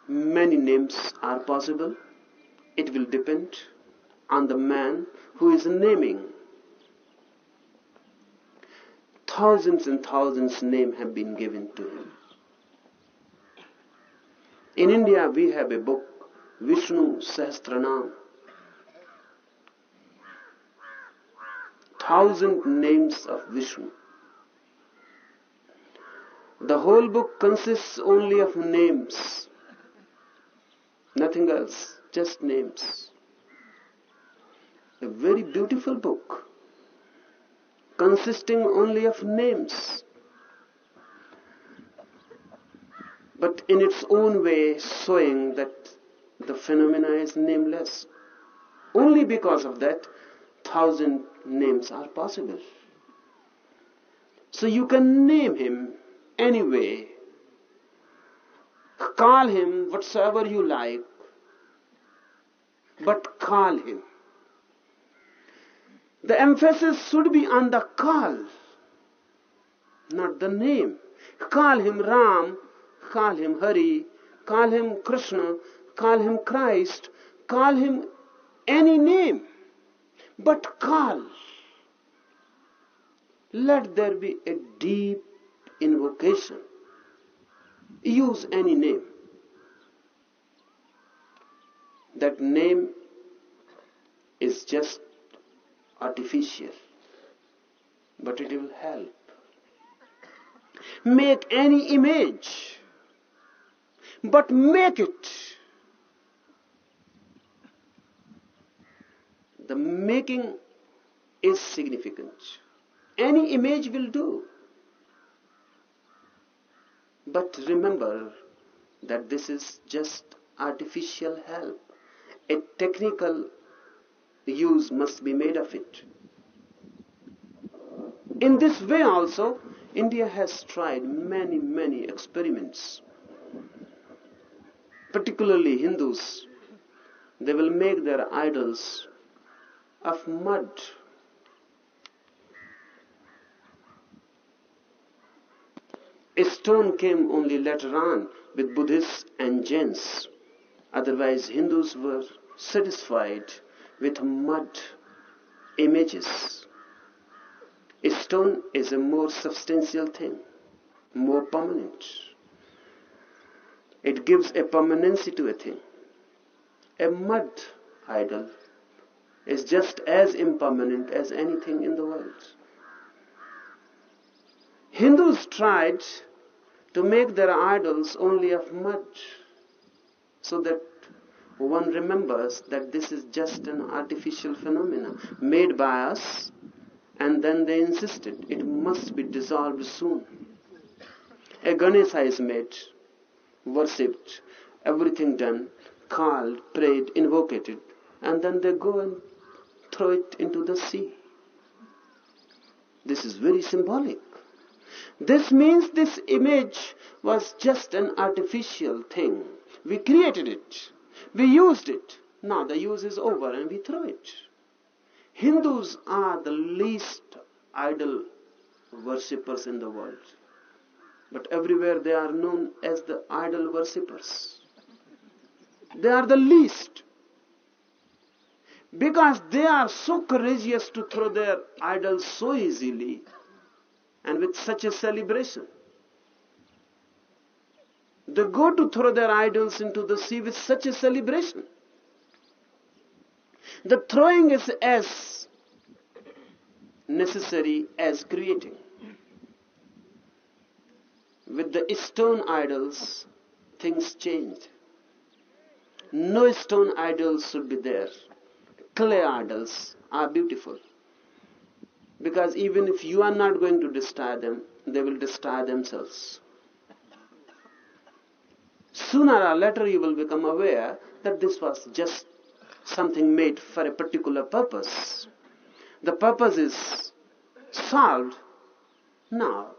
Many names are possible. It will depend on the man who is naming. Thousands and thousands names have been given to him. In India, we have a book, Vishnu Sahasranam. Thousand names of Vishnu. The whole book consists only of names, nothing else, just names. A very beautiful book, consisting only of names. but in its own way showing that the phenomena is nameless. Only because of that, thousand names are possible. So you can name him anyway, call him whatsoever you like, but call him. The emphasis should be on the call, not the name. Call him Ram call him Hari, call him Krishna, call him Christ, call him any name, but call. Let there be a deep invocation. Use any name. That name is just artificial, but it will help. Make any image but make it. The making is significant. Any image will do. But remember that this is just artificial help. A technical use must be made of it. In this way also, India has tried many, many experiments particularly Hindus, they will make their idols of mud. A stone came only later on with Buddhists and Jains. Otherwise, Hindus were satisfied with mud images. A stone is a more substantial thing, more permanent. It gives a permanency to a thing. A mud idol is just as impermanent as anything in the world. Hindus tried to make their idols only of mud so that one remembers that this is just an artificial phenomenon made by us and then they insisted it must be dissolved soon. A Ganesha is made worshipped, everything done, called, prayed, invoked, and then they go and throw it into the sea. This is very symbolic. This means this image was just an artificial thing. We created it. We used it. Now the use is over and we throw it. Hindus are the least idol worshippers in the world but everywhere they are known as the idol worshippers. They are the least because they are so courageous to throw their idols so easily and with such a celebration. They go to throw their idols into the sea with such a celebration. The throwing is as necessary as creating with the stone idols, things changed. No stone idols should be there. Clay idols are beautiful. Because even if you are not going to destroy them, they will destroy themselves. Sooner or later you will become aware that this was just something made for a particular purpose. The purpose is solved. Now,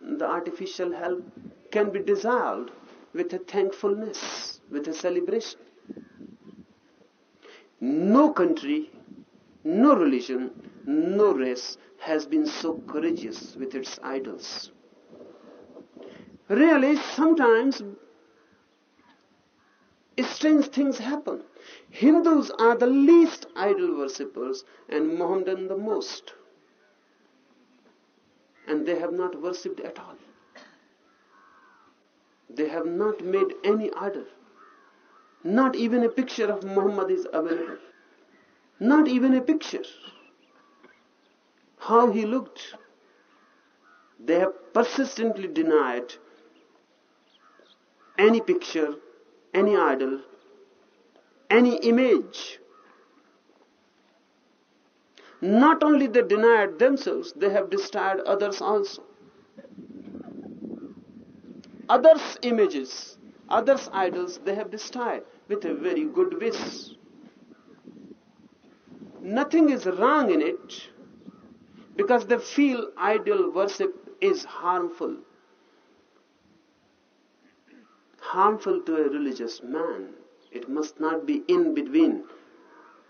the artificial help can be dissolved with a thankfulness, with a celebration. No country, no religion, no race has been so courageous with its idols. Really, sometimes strange things happen. Hindus are the least idol worshippers and Mohammedan the most. And they have not worshipped at all. They have not made any idol. Not even a picture of Muhammad is available. Not even a picture. How he looked. They have persistently denied any picture, any idol, any image. Not only they denied themselves, they have destroyed others also. Others' images, others' idols, they have destroyed with a very good wish. Nothing is wrong in it because they feel idol worship is harmful. Harmful to a religious man. It must not be in between.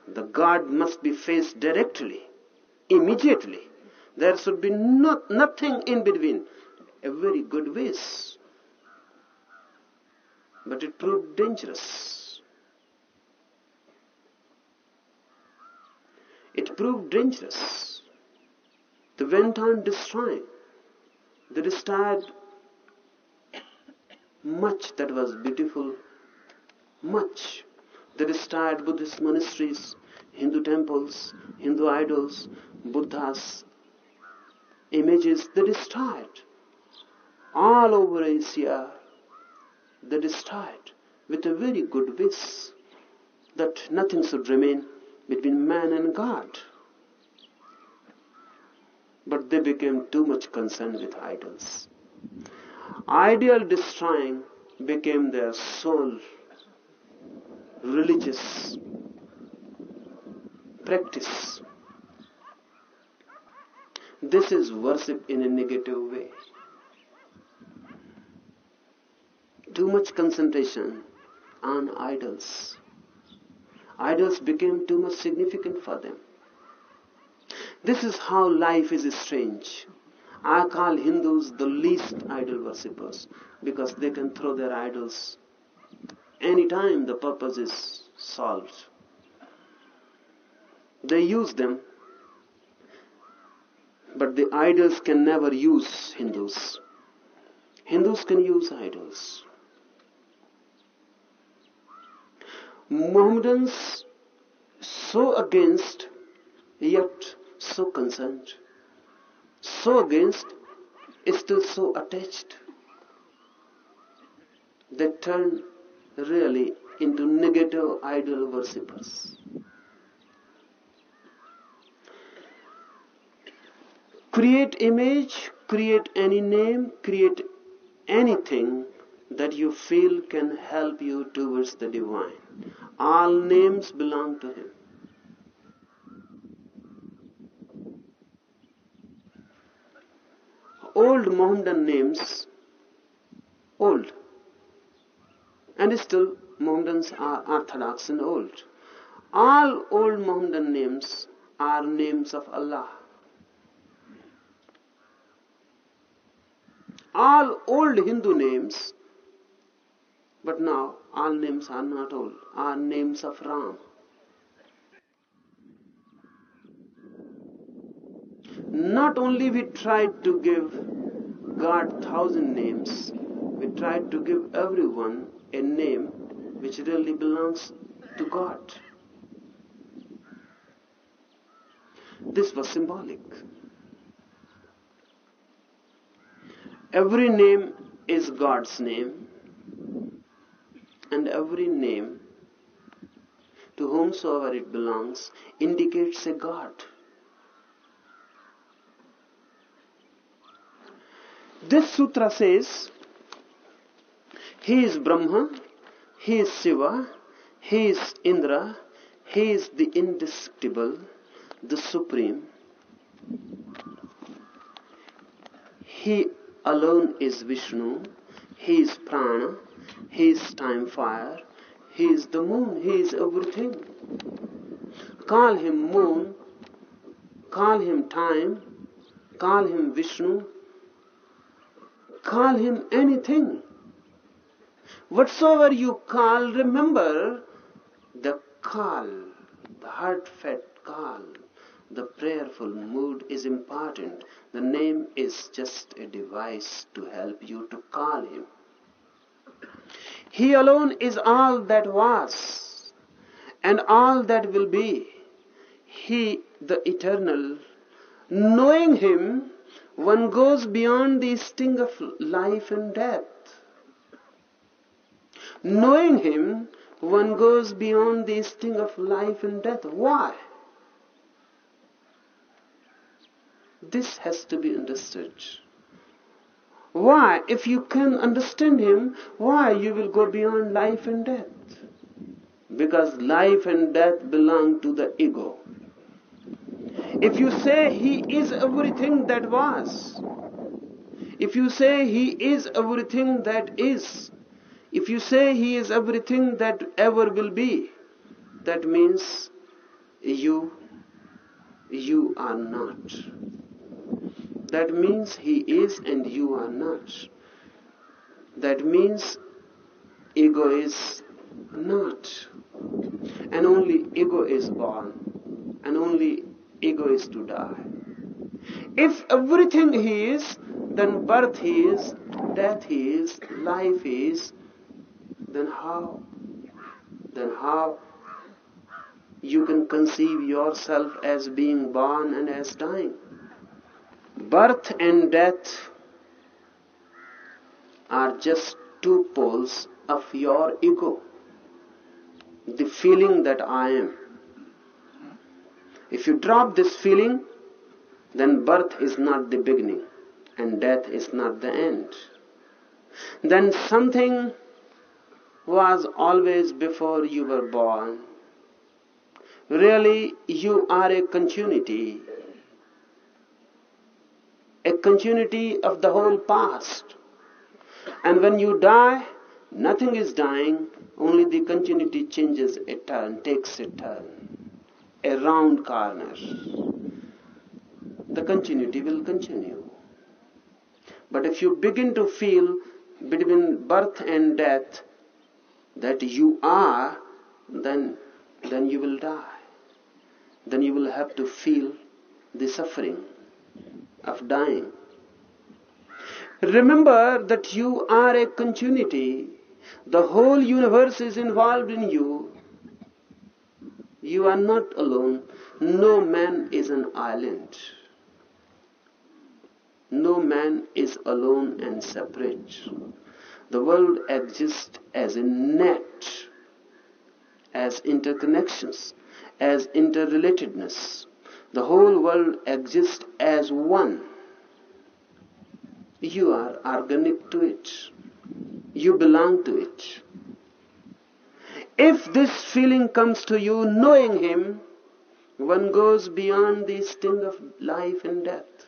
The God must be faced directly, immediately. There should be not, nothing in between. A very good wish. But it proved dangerous. It proved dangerous. They went on destroying. They destroyed much that was beautiful, much. They destroyed Buddhist monasteries, Hindu temples, Hindu idols, Buddhas, images, they destroyed. All over Asia, they destroyed with a very good wish that nothing should remain between man and God. But they became too much concerned with idols. Ideal destroying became their sole religious practice. This is worship in a negative way. Too much concentration on idols. Idols became too much significant for them. This is how life is strange. I call Hindus the least idol worshippers because they can throw their idols anytime the purpose is solved. They use them, but the idols can never use Hindus. Hindus can use idols. Mohammedans so against, yet so concerned so against, still so attached. They turn really into negative idol worshippers. Create image, create any name, create anything that you feel can help you towards the divine. All names belong to Him. old Mohammedan names, old. And still Mohammedans are orthodox and old. All old Mohammedan names are names of Allah. All old Hindu names, but now all names are not old, are names of Ram. Not only we tried to give God thousand names, we tried to give everyone a name which really belongs to God. This was symbolic. Every name is God's name, and every name to whomsoever it belongs indicates a God. This sutra says, He is Brahma, He is Shiva, He is Indra, He is the indestructible, the supreme. He alone is Vishnu, He is Prana, He is time fire, He is the moon, He is everything. Call Him moon, call Him time, call Him Vishnu, call Him anything. Whatsoever you call, remember the call, the heartfelt call, the prayerful mood is important. The name is just a device to help you to call Him. He alone is all that was and all that will be. He, the eternal, knowing Him, one goes beyond the sting of life and death. Knowing Him, one goes beyond the sting of life and death. Why? This has to be understood. Why? If you can understand Him, why you will go beyond life and death? Because life and death belong to the ego. If you say He is everything that was, if you say He is everything that is, if you say He is everything that ever will be, that means you, you are not. That means He is and you are not. That means ego is not. And only ego is born. And only ego is to die. If everything He is, then birth He is, death He is, life He is, then how? Then how you can conceive yourself as being born and as dying? Birth and death are just two poles of your ego. The feeling that I am. If you drop this feeling, then birth is not the beginning and death is not the end. Then something was always before you were born. Really, you are a continuity a continuity of the whole past. And when you die, nothing is dying, only the continuity changes a turn, takes a turn, a round corner. The continuity will continue. But if you begin to feel between birth and death that you are, then, then you will die. Then you will have to feel the suffering of dying. Remember that you are a continuity. The whole universe is involved in you. You are not alone. No man is an island. No man is alone and separate. The world exists as a net, as interconnections, as interrelatedness. The whole world exists as one. You are organic to it. You belong to it. If this feeling comes to you knowing Him, one goes beyond the sting of life and death.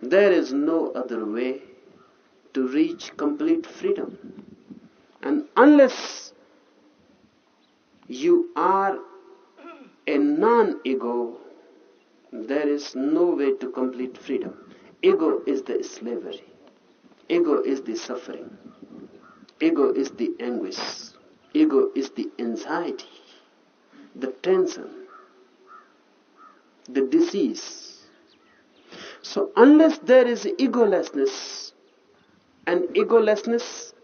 There is no other way to reach complete freedom. And unless you are a non-ego, there is no way to complete freedom. Ego is the slavery. Ego is the suffering. Ego is the anguish. Ego is the anxiety, the tension, the disease. So unless there is egolessness, and egolessness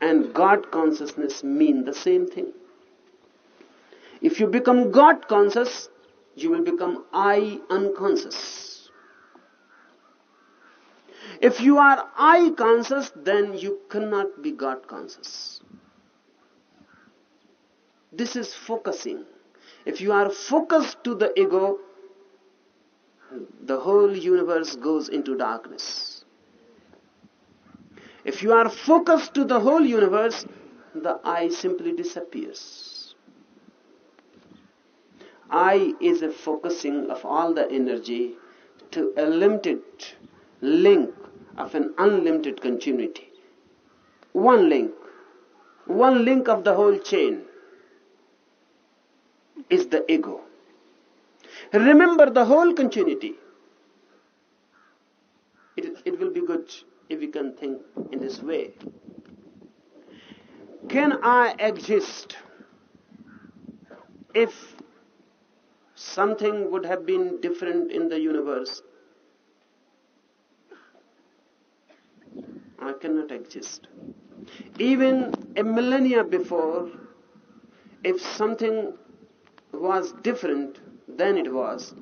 and God consciousness mean the same thing. If you become God conscious, you will become I unconscious. If you are I conscious, then you cannot be God conscious. This is focusing. If you are focused to the ego, the whole universe goes into darkness. If you are focused to the whole universe, the I simply disappears. I is a focusing of all the energy to a limited link of an unlimited continuity. One link, one link of the whole chain is the ego. Remember the whole continuity. It, it will be good if we can think in this way. Can I exist if something would have been different in the universe? I cannot exist. Even a millennia before, if something was different than it was,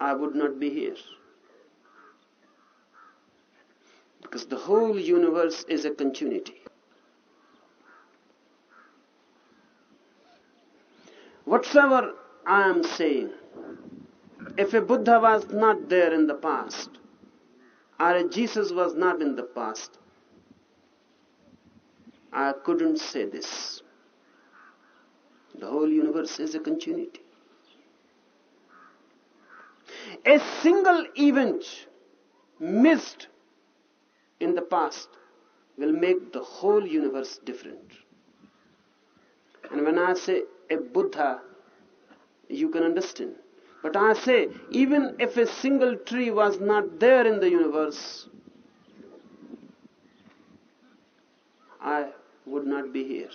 I would not be here. Because the whole universe is a continuity. Whatsoever I am saying, if a Buddha was not there in the past, or a Jesus was not in the past, I couldn't say this. The whole universe is a continuity. A single event missed in the past will make the whole universe different. And when I say a Buddha, you can understand. But I say, even if a single tree was not there in the universe, I would not be here.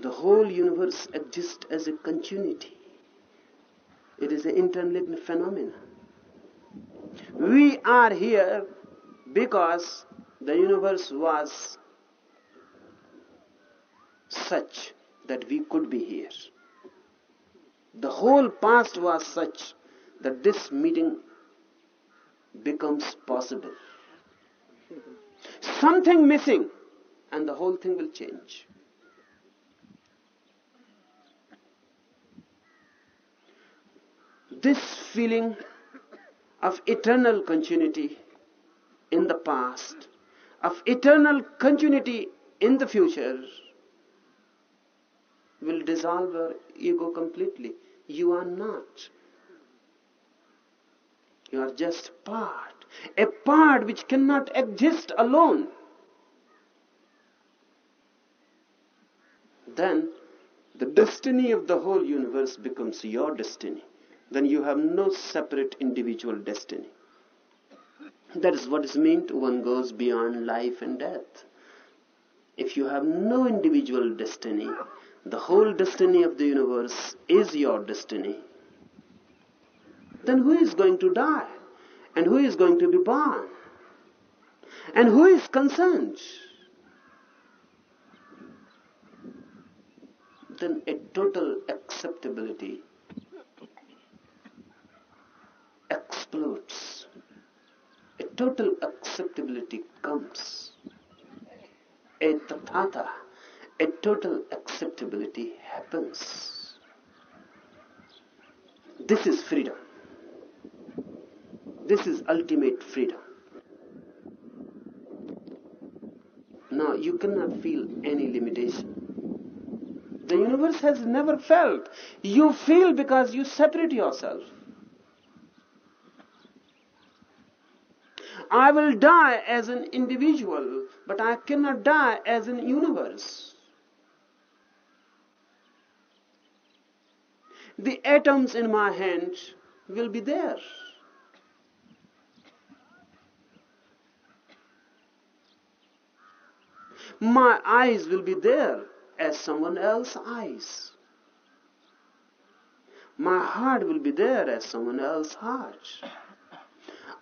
The whole universe exists as a continuity. It is an interlinked phenomenon. We are here because the universe was such that we could be here. The whole past was such that this meeting becomes possible. Something missing and the whole thing will change. This feeling of eternal continuity in the past, of eternal continuity in the future, will dissolve our ego completely. You are not. You are just part, a part which cannot exist alone. Then the destiny of the whole universe becomes your destiny. Then you have no separate individual destiny. That is what is meant one goes beyond life and death. If you have no individual destiny, the whole destiny of the universe is your destiny. Then who is going to die? And who is going to be born? And who is concerned? Then a total acceptability explodes. A total acceptability comes. A tathata, a total acceptability happens. This is freedom. This is ultimate freedom. Now you cannot feel any limitation. The universe has never felt. You feel because you separate yourself. I will die as an individual, but I cannot die as an universe. The atoms in my hand will be there. My eyes will be there as someone else's eyes. My heart will be there as someone else's heart.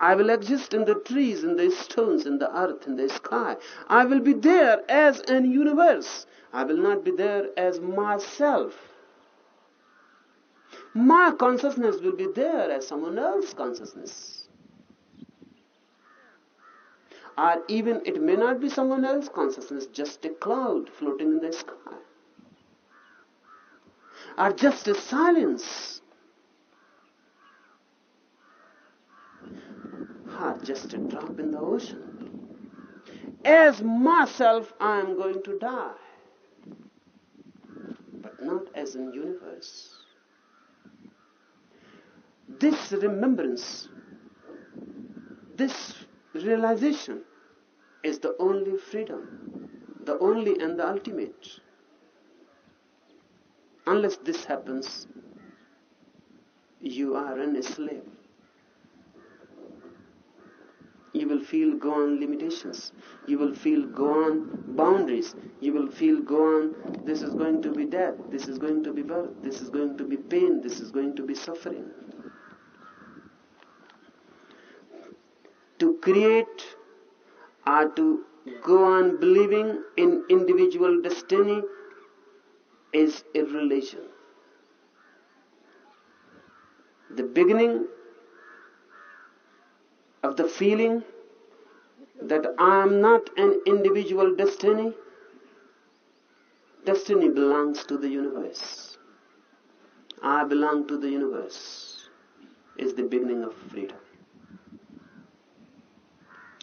I will exist in the trees, in the stones, in the earth, in the sky. I will be there as an universe. I will not be there as myself. My consciousness will be there as someone else's consciousness. Or even it may not be someone else's consciousness, just a cloud floating in the sky. Or just a silence Or just a drop in the ocean. as myself I am going to die, but not as a universe. This remembrance, this realization is the only freedom, the only and the ultimate. Unless this happens, you are an slave you will feel gone limitations. You will feel gone boundaries. You will feel gone, this is going to be death, this is going to be birth, this is going to be pain, this is going to be suffering. Create or to go on believing in individual destiny is a religion. The beginning of the feeling that I am not an individual destiny. Destiny belongs to the universe. I belong to the universe is the beginning of freedom.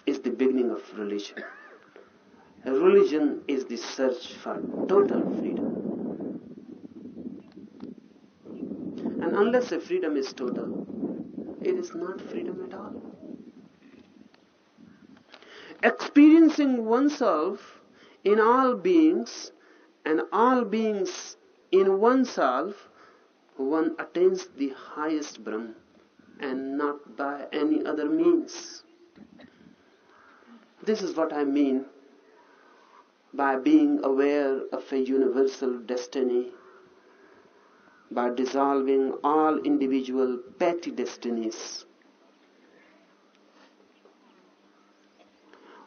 Is the beginning of religion. Religion is the search for total freedom. And unless a freedom is total, it is not freedom at all experiencing oneself in all beings and all beings in oneself, one attains the highest Brahm and not by any other means. This is what I mean by being aware of a universal destiny, by dissolving all individual petty destinies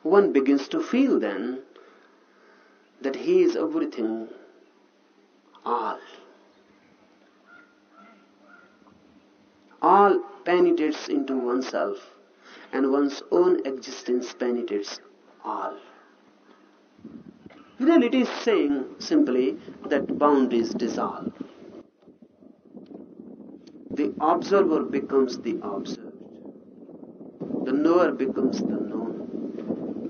one begins to feel then that he is everything, all. All penetrates into oneself and one's own existence penetrates all. Then it is saying simply that boundaries dissolve. The observer becomes the observed. The knower becomes the known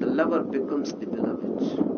The lover becomes the beloved